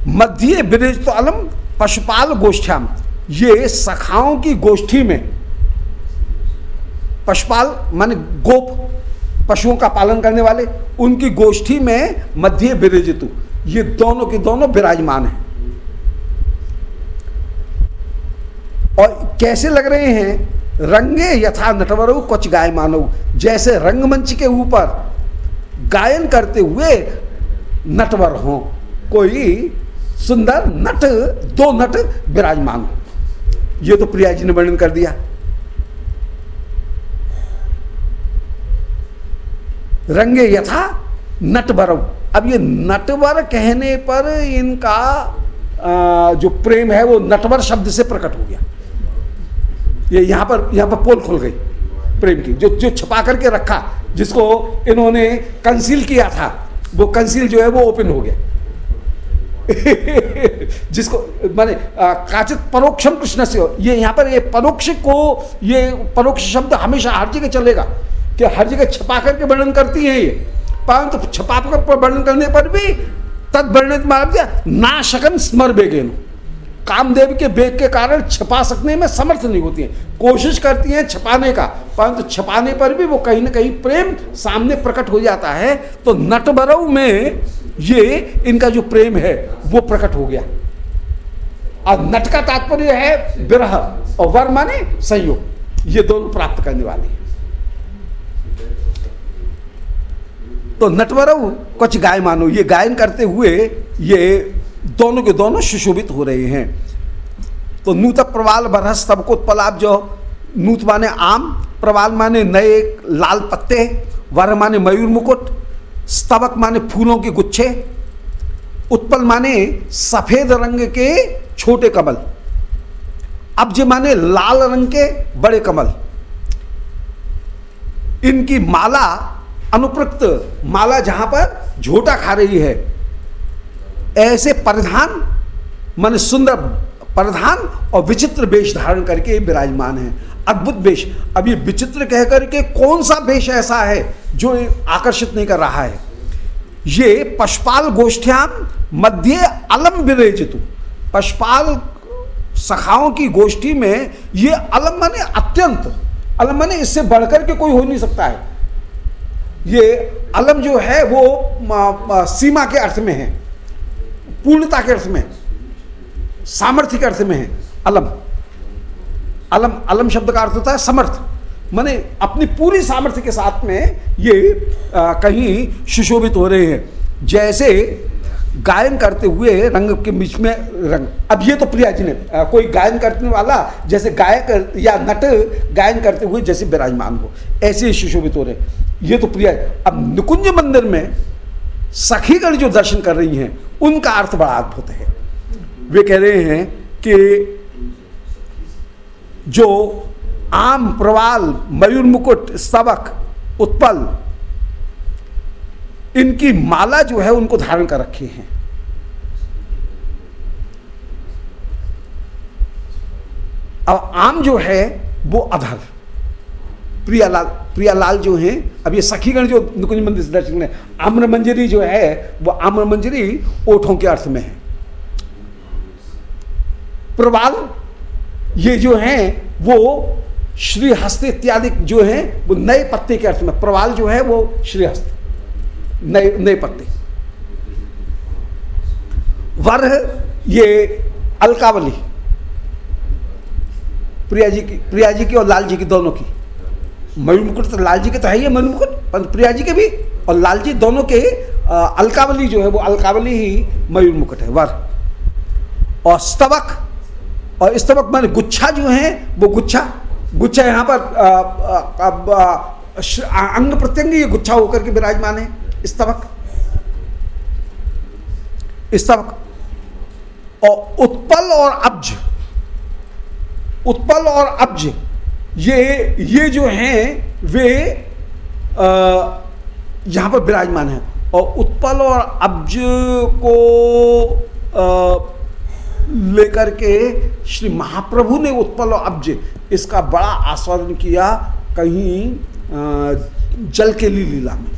मध्य ब्रिज तो अलम पशुपाल गोष्ठ्याम। ये सखाओं की गोष्ठी में पशुपाल, माने गोप पशुओं का पालन करने वाले, उनकी गोष्ठी में मध्य विरजितु। ये दोनों के दोनों विराजमान हैं। और कैसे लग रहे हैं? रंगे यथा नटवर कुछ गाय मानो जैसे रंगमंच के ऊपर गायन करते हुए नटवर हो। कोई सुंदर नट, दो नट विराजमान। ये तो प्रिया जी ने वर्णन कर दिया। रंगे यथा नटवर अब ये नटवर कहने पर इनका जो प्रेम है वो नटवर शब्द से प्रकट हो गया। ये यहाँ पर यहाँ पर पोल खुल गई प्रेम की। जो जो छपा करके रखा, जिसको इन्होंने कंसील किया था, वो कंसील जो है वो ओपन हो गया। जिसको, माने काचित परोक्षम कृष्ण से हो। ये यहाँ पर ये परोक्ष को, ये परोक्ष शब्द हमेशा हर जगह चलेगा। कि हर जगह छपा करके वर्णन करती है ये। परंतु छपा कर वर्णन करने पर भी तद वर्णित मार ना शकन स्मर बेगेन। कामदेव के बेग के कारण छपा सकने में समर्थ नहीं होती है। कोशिश करती हैं छपाने का, परंतु छपाने पर भी वो कहीं ना कहीं प्रेम सामने प्रकट हो जाता है। तो नटबरव में ये इनका जो प्रेम है, वो प्रकट हो गया। और नट का तात्पर्य है विरह और वर माने संयोग। ये दोनों प्राप्त करने वाले तो नटवरव कुछ गाय मानो, ये गायन करते हुए ये दोनों के दोनों सुशोभित हो रहे हैं। तो नूत प्रवाल बरस तब को उत्पलाप जो नूत माने आम, प्रवाल माने नए लाल पत्ते, वर माने मयूर मुकुट स्तबक माने फूलों के गुच्छे, उत्पल माने सफ़ेद रंग के छोटे कमल, अब्ज माने लाल रंग के बड़े कमल। इनकी माला अनुप्रक्त माला जहाँ पर झोटा खा रही है। ऐसे परिधान, मन सुंदर परिधान और विचित्र वेश धारण करके विराजमान है। अद्भुत वेश। अब ये विचित्र कह करके कौन सा वेश ऐसा है जो आकर्षित नहीं कर रहा है? ये पशुपाल गोष्ठ्याम मध्य अलम विरेचितु। पशुपाल सखाओं की गोष्ठी में ये अलम माने अत्यंत। अलम माने इससे बढ़कर के कोई हो नहीं सकता है। ये अलम जो है वो सीमा के अर्थ में है। पूर्णता के अर्थ में सामर्थ्य के अर्थ में है अलम। अलम अलम शब्द का अर्थ होता है समर्थ। माने अपनी पूरी सामर्थ्य के साथ में ये आ, कहीं सुशोभित हो रहे हैं। जैसे गायन करते हुए रंग के बीच में रंग। अब ये तो प्रिया जी ने आ, कोई गायन करने वाला जैसे गायक या नट गायन करते हुए जैसे विराजमान हो ऐसे ही सुशोभित हो रहे। ये तो प्रिया अब निकुंज मंदिर में सखीगण जो दर्शन कर रही हैं, उनका अर्थ बड़ा अद्भुत है। वे कह रहे हैं कि जो आम प्रवाल, मयूर मुकुट, स्तबक, उत्पल, इनकी माला जो है उनको धारण कर रखे हैं। अब आम जो है, वो अधर। प्रियालाल प्रियालाल जो हैं, अब ये सखीगण जो नुकुंज मंदिर से दर्शन करें आम्र मंजरी जो है, वो आम्र मंजरी ओठों के अर्थ में है। प्रवाल, ये जो हैं, वो श्री हस्त इत्यादि जो हैं, वो नए पत्ते के अर्थ में, प्रवाल जो है, वो श्रीहस्त, नए नए पत्ते। वर ये अलकावली। प्रिया जी की, प्रिया जी की और लाल जी की दोनों की। मयूर मुकुट तो लाल जी के तो है ही मयूर मुकुट पर प्रिया जी के भी, और लाल जी दोनों के अलकावली जो है, वो अलकावली ही मयूर मुकुट है, वर। और स्तवक और स्तवक माने गुच्छा जो है, वो गुच्छा गुच्छा यहाँ पर अंग प्रत्यंग ये गुच्छा होकर के विराजमान है स्तवक स्तवक और उत्पल और अब्ज, उत्पल और अब्ज ये ये जो हैं, वे यहाँ पर विराजमान हैं। और उत्पल और अब्ज को लेकर के श्री महाप्रभु ने उत्पल और अब्ज इसका बड़ा आस्वादन किया कहीं जल के लिए लीला में।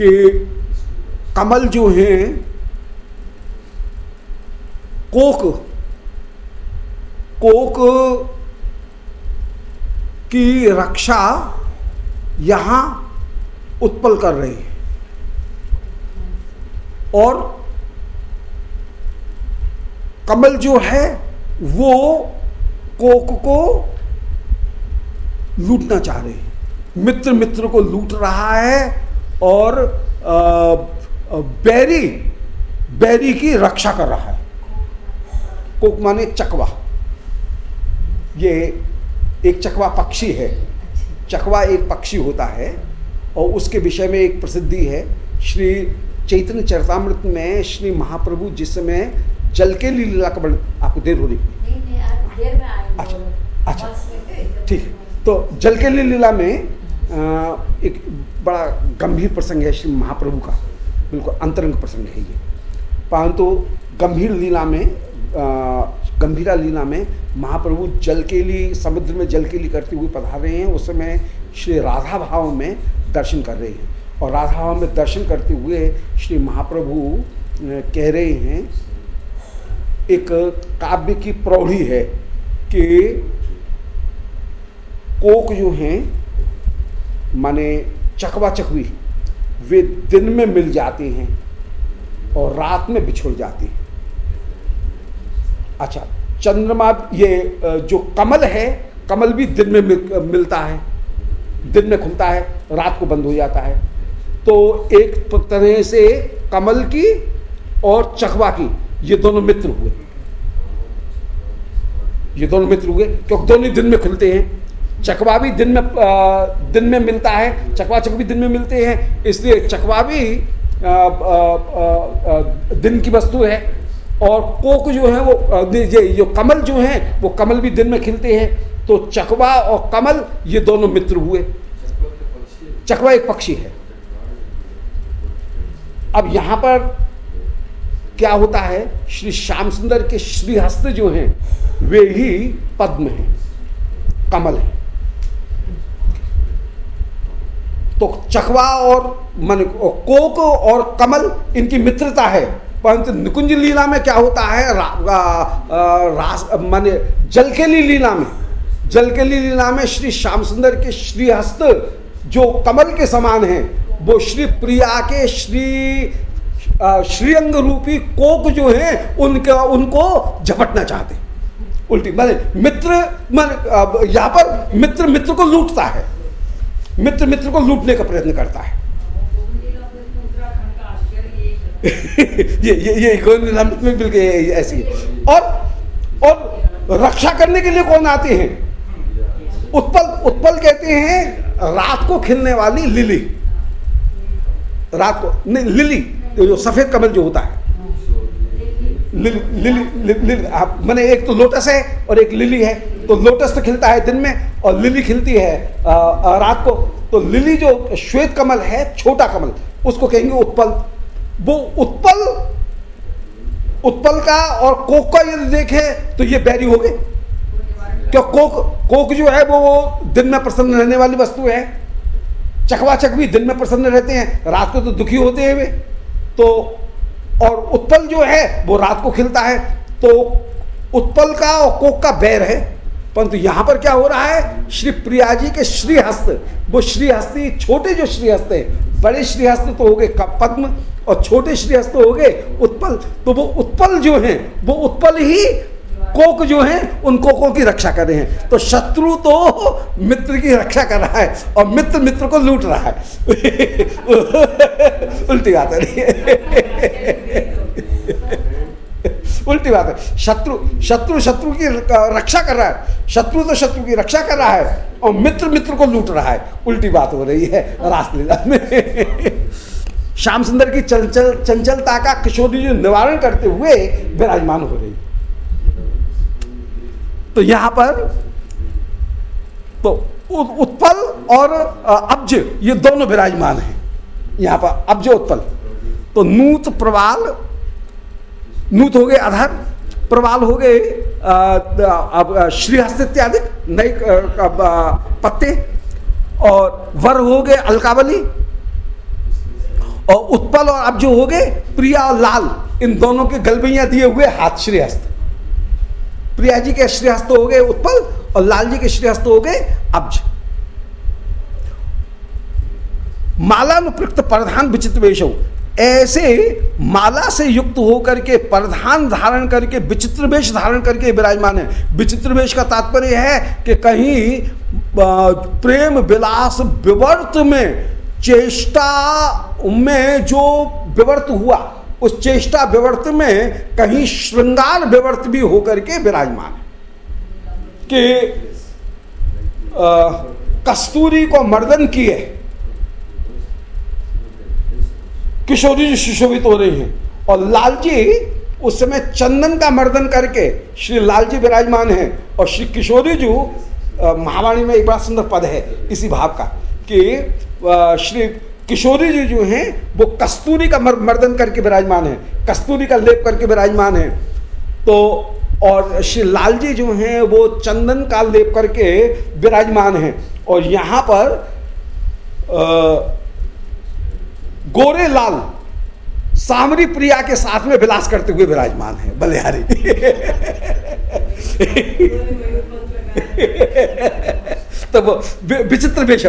कि कमल जो है, कोक कोक की रक्षा यहाँ उत्पल कर रही है। और कमल जो है, वो कोक को लूटना चाह रहे हैं। मित्र मित्र को लूट रहा है और बैरी बैरी की रक्षा कर रहा है। कोक माने चकवा। ये एक चकवा पक्षी है। चकवा एक पक्षी होता है और उसके विषय में एक प्रसिद्धि है। श्री चैतन्य चरतामृत में श्री महाप्रभु जिस समय जल के लीला का बड़ आपको देर हो रही अच्छा अच्छा ठीक है। तो जल के लीला में एक बड़ा गंभीर प्रसंग है श्री महाप्रभु का। बिल्कुल अंतरंग प्रसंग है ये। परंतु गंभीर लीला में गंभीरा लीला में महाप्रभु जल के लिए समुद्र में जल के लिए करते हुए पधार रहे हैं, उस समय श्री राधा भाव में दर्शन कर रहे हैं। और राधा भाव में दर्शन करते हुए श्री महाप्रभु कह रहे हैं, एक काव्य की प्रौढ़ी है कि कोक जो हैं, माने चकवा चकवी, वे दिन में मिल जाते हैं और रात में बिछुड़ जाते हैं। अच्छा चंद्रमा ये जो कमल है कमल भी दिन में मिलता है। दिन में खुलता है रात को बंद हो जाता है। तो एक तरह से कमल की और चखवा की ये दोनों मित्र हुए। ये दोनों मित्र हुए क्योंकि दोनों दिन में खुलते हैं। चकवा भी दिन में आ, दिन में मिलता है चकवा चक भी दिन में मिलते हैं। इसलिए चकवा भी आ, आ, दिन की वस्तु है। और कोक जो है वो ये जो कमल जो है, वो कमल भी दिन में खिलते हैं। तो चकवा और कमल, ये दोनों मित्र हुए। चकवा एक पक्षी है। अब यहाँ पर क्या होता है? श्री श्याम सुंदर के श्रीहस्त जो हैं, वे ही पद्म हैं, कमल है। तो चकवा और, मन कोक और कमल, इनकी मित्रता है। परंतु निकुंज लीला में क्या होता है? रा, रास माने जलकेली लीला में जलकेली लीला में श्री श्याम सुंदर के श्रीहस्त जो कमल के समान है वो श्री प्रिया के श्री श्रीअंग रूपी कोक जो है उनका उनको झपटना चाहते उल्टी माने मित्र मान यहाँ पर मित्र मित्र को लूटता है। मित्र मित्र को लूटने का प्रयत्न करता है। ये ये ये में बिल्कुल ऐसी और और रक्षा करने के लिए कौन आते हैं? उत्पल उत्पल कहते हैं रात को खिलने वाली लिली। रात को नहीं लिली जो सफ़ेद कमल जो होता है। लिली लिली लिली आप मैंने एक तो लोटस है और एक लिली है। तो लोटस तो खिलता है दिन में और लिली खिलती है आ, आ, रात को। तो लिली जो श्वेत कमल है छोटा कमल उसको कहेंगे उत्पल। वो उत्पल उत्पल का और कोक का यदि देखे तो ये बैरी हो गए। क्यों कोक कोक जो है वो दिन में प्रसन्न रहने वाली वस्तु है। चकवाचक भी दिन में प्रसन्न रहते हैं, रात को तो दुखी होते हैं वे। तो और उत्पल जो है, वो रात को खिलता है। तो उत्पल का और कोक का बैर है। परंतु यहाँ पर क्या हो रहा है? श्री प्रिया जी के श्रीहस्त, वो श्रीहस्ती, छोटे जो श्रीहस्त है, बड़े श्रीहस्त तो हो गए पद्म और छोटे श्रीहस्त हो गए उत्पल। तो वो उत्पल जो है, वो उत्पल ही कोक जो है, उन कोकों की रक्षा कर रहे हैं। तो शत्रु तो मित्र की रक्षा कर रहा है और मित्र मित्र को लूट रहा है। उल्टी बात है। उल्टी बात है। शत्रु शत्रु शत्रु की रक्षा कर रहा है। शत्रु तो शत्रु की रक्षा कर रहा है और मित्र मित्र को लूट रहा है। उल्टी बात हो रही है रासलीला में। श्याम सुंदर की चंचल, चंचलता का किशोरी जी निवारण करते हुए विराजमान हो रही। तो यहाँ पर तो उत्पल और अब्ज, ये दोनों विराजमान हैं। यहाँ पर अब्ज उत्पल। तो नूत प्रवाल नूत हो गए अधर प्रवाल हो गए श्रीहस्त इत्यादि, नए पत्ते, और वर हो गए, अलकावली, और उत्पल, और अब जो हो गए, प्रिया और लाल, इन दोनों के गलबैया दिए हुए हाथ श्रीहस्त। प्रिया जी के श्रीहस्त हो गए उत्पल, और लाल जी के श्रीहस्त हो गए अब्ज। मालानुप्रक्त प्रधान विचित्र वेश ऐसे माला से युक्त होकर के प्रधान धारण करके, विचित्र वेश धारण करके विराजमान है। विचित्र वेश का तात्पर्य है कि कहीं प्रेम विलास विवर्त में, चेष्टा में जो विवर्त हुआ, उस चेष्टा विवर्त में कहीं श्रृंगार विवर्त भी होकर के विराजमान है। कि कस्तूरी को मर्दन किए किशोरी जी सुशोभित हो रही हैं। और लालजी उस समय चंदन का मर्दन करके श्री लालजी विराजमान हैं। और श्री किशोरी जी महावाणी में एक बड़ा सुंदर पद है इसी भाव का कि श्री किशोरी जी जो हैं वो कस्तूरी का मर्दन करके विराजमान है कस्तूरी का लेप करके विराजमान है। तो और श्री लालजी जो हैं वो चंदन का लेप करके विराजमान हैं। और यहाँ पर आ, गोरे लाल सामरी प्रिया के साथ में विलास करते हुए विराजमान है बलिहारी। तो वो विचित्र वेश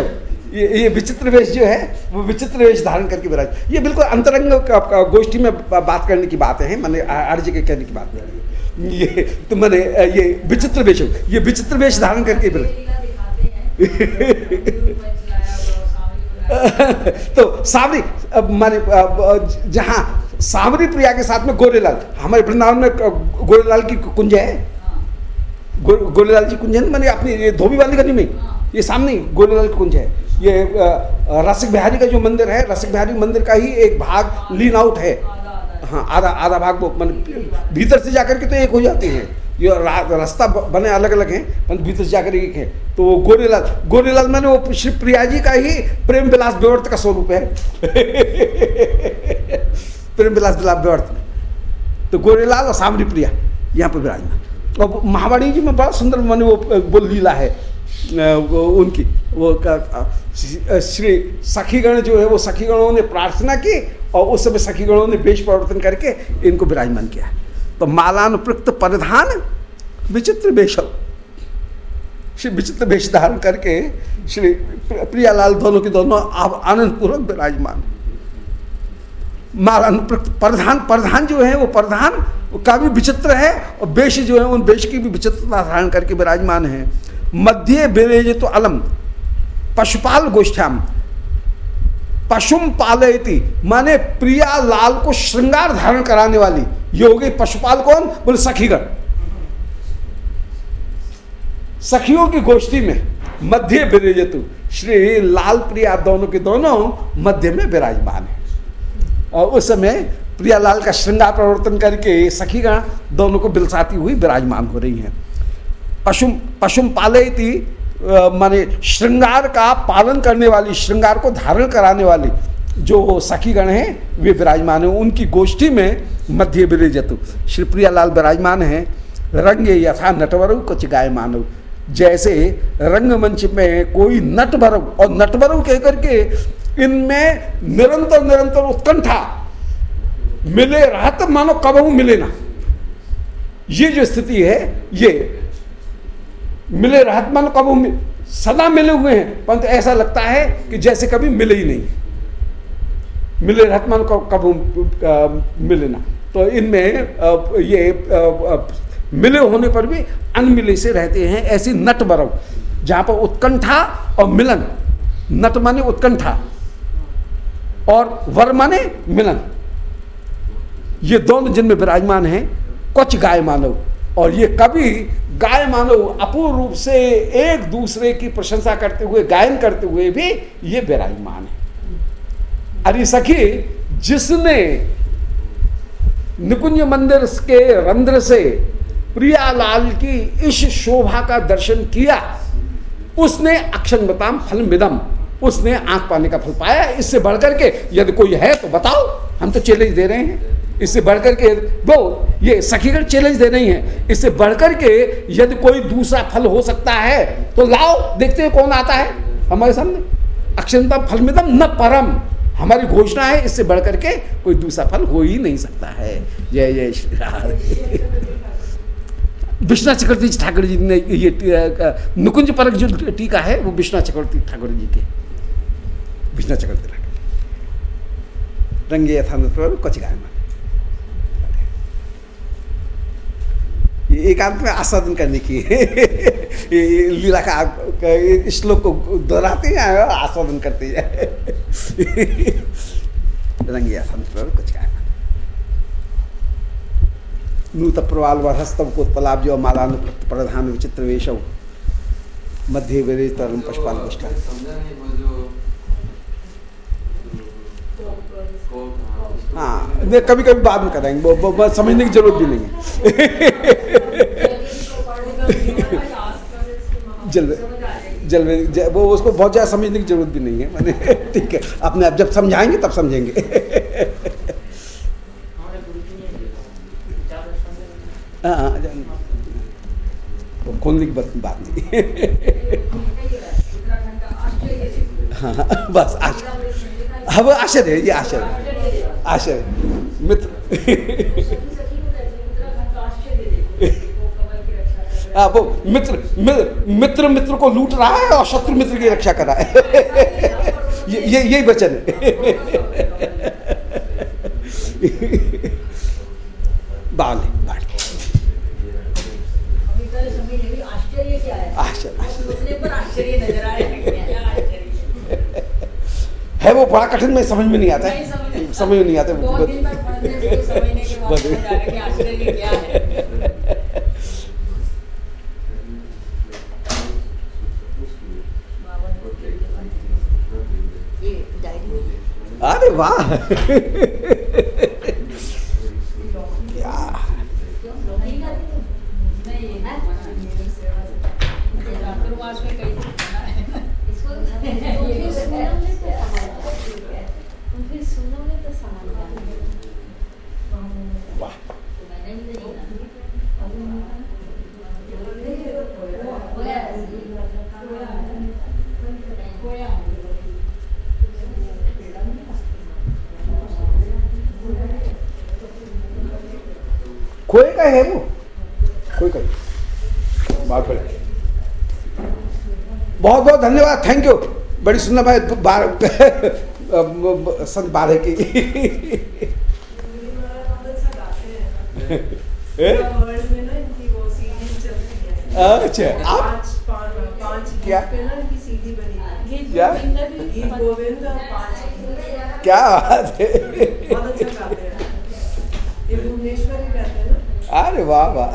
ये ये विचित्र वेश जो है वो विचित्र वेश धारण करके विराज ये बिल्कुल अंतरंग गोष्ठी में बात करने की बात है मैंने आर्य के कहने की बात नहीं ये तो मैंने ये विचित्र वेश ये विचित्र वेश धारण करके तो सावरी माने जहाँ सावरी प्रिया के साथ में गोरेलाल, हमारे वृंदावन में गोरेलाल की कुंज है। गोरेलाल जी कुंज है मैंने अपनी धोबी वाली गली में? ये सामने गोरेलाल की कुंज है। ये रसिक बिहारी का जो मंदिर है, रसिक बिहारी मंदिर का ही एक भाग लीन आउट है। हाँ आधा आधा भाग वो, मैंने, भीतर से जाकर के तो एक हो जाते हैं। ये रास्ता बने अलग अलग हैं परंतु भीतर जाकर एक है। तो वो गोरेलाल गोरेलाल मैंने वो श्री प्रिया जी का ही प्रेम विलास विवर्त का स्वरूप है प्रेम विलास में तो गोरेलाल और सामरी प्रिया, यहाँ पर विराजमान। और महावाणी जी में बड़ा सुंदर मैंने वो वो लीला है वो, उनकी, वो श्री सखीगण जो है, वो सखीगणों ने प्रार्थना की और उस समय सखीगणों ने वेश परिवर्तन करके इनको विराजमान किया। है तो मालानुप्रक्त परिधान विचित्र वेश। श्री विचित्र वेश धारण करके श्री प्रियालाल दोनों के दोनों आप आनंद पूर्वक विराजमान। मालानुप्रक्त प्रधान प्रधान जो है वो प्रधान का भी विचित्र है और वेश जो है उन वेश की भी विचित्रता धारण करके विराजमान है। मध्य बेरेज तो अलम, पशुपाल गोष्ठ्याम पशुम पालयती। माने प्रिया लाल को श्रृंगार धारण कराने वाली। ये गई पशुपाल कौन? बोले सखीगण। सखियों की गोष्ठी में मध्य विराजतु। श्री लाल प्रिया दोनों के दोनों मध्य में विराजमान है। और उस समय प्रियालाल का श्रृंगार प्रवर्तन करके सखीगण दोनों को बिलसाती हुई विराजमान हो रही हैं। पशुम पशुम पालयती माने श्रृंगार का पालन करने वाली, श्रृंगार को धारण कराने वाली जो सखीगण हैं, वे विराजमान हैं। उनकी गोष्ठी में मध्य विरेजतु। श्री प्रियालाल विराजमान हैं। रंग यथा नटवरु कुछ गाय मानव जैसे रंगमंच में कोई नट भरव और नटवरु कह करके इनमें निरंतर निरंतर उत्कंठा मिले, रहत मानो कब मिले ना। ये जो स्थिति है, ये मिले रहत मानो कब सदा मिले हुए हैं। परंतु तो ऐसा लगता है कि जैसे कभी मिले ही नहीं। मिले रहतमान को कब मिले ना। तो इनमें ये मिले होने पर भी अनमिले से रहते हैं ऐसी नट बरव जहाँ पर उत्कंठा और मिलन। नट माने उत्कंठा और वर माने मिलन। ये दोनों जिनमें विराजमान हैं कुछ गाय मानव और ये कवि गाय मानव अपूर्ण रूप से एक दूसरे की प्रशंसा करते हुए, गायन करते हुए भी ये विराजमान है। अरे सखी, जिसने निकुंज मंदिर के रंध्र से प्रियालाल की इस शोभा का दर्शन किया, उसने अक्षर बताम फल मिदम उसने आँख पाने का फल पाया। इससे बढ़कर के यदि कोई है तो बताओ, हम तो चैलेंज दे रहे हैं। इससे बढ़कर के वो ये सखीगढ़ चैलेंज दे रही हैं। इससे बढ़कर के यदि कोई दूसरा फल हो सकता है तो लाओ, देखते हैं कौन आता है। हमारे सामने। अक्षंता फल मिदम न परम। हमारी घोषणा है, इससे बढ़कर के कोई दूसरा फल हो ही नहीं सकता है। जय जय श्री राम। विश्वनाथ चक्रवर्ती ठाकुर जी ने ये नुकुंज परक जो टीका है, वो विश्वनाथ चक्रवर्ती ठाकुर जी के। विश्वनाथ चक्रवर्ती ठाकुर रंगे यथानुत कच गाय एकांत में आस्वादन करने की लीला का श्लोक को दोहराते हैं आस्वादन करते हैं रंगे यथानुत कुछ गाय नूत प्रवाल वरहस्तव को तलाब जो मालानु प्रधान विचित्र वेशव मध्य वेदे तरम पशुपाल निष्ठा हाँ। कभी कभी बाद में कराएँगे। समझने की ज़रूरत भी नहीं है। जल जल वो उसको बहुत ज़्यादा समझने की ज़रूरत भी नहीं है। मैंने ठीक है। अपने आप जब समझाएँगे तब समझेंगे। हाँ, हाँ खोलने की बात नहीं। हाँ, हाँ बस आश्चर्य। अब आश्चर्य ये आश्चर्य। आश्चर्य मित्र। हाँ वो मित्र मित्र मित्र को लूट रहा है और शत्रु मित्र की रक्षा कर रहा है। ये ये यही वचन है। बाल है वो बड़ा कठिन, में समझ में नहीं आता है। समझ में नहीं आता अरे वाह खोए का है वो खोए का बहुत बड़े बहुत बहुत धन्यवाद थैंक यू बड़ी सुंदर भाई बार संत बारह की। अच्छा। आप? क्या? क्या? क्या बात है? अरे वाह वाह।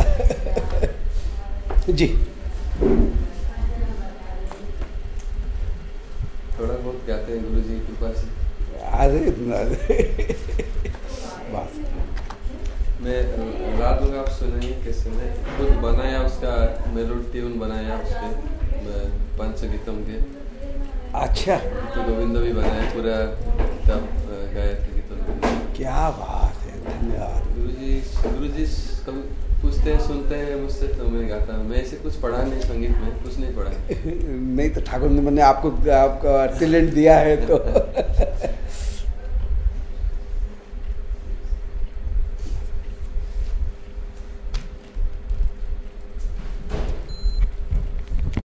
जी। अच्छा। तो गोविंद भी बनाए पूरा तब गाया थे गीतम क्या बात है धन्यवाद। गुरु जी गुरु जी कब पूछते हैं सुनते हैं मुझसे तो मैं गाता हूँ। मैं ऐसे कुछ पढ़ा नहीं संगीत में कुछ नहीं पढ़ा नहीं तो ठाकुर ने मैंने आपको आपका टैलेंट दिया है तो।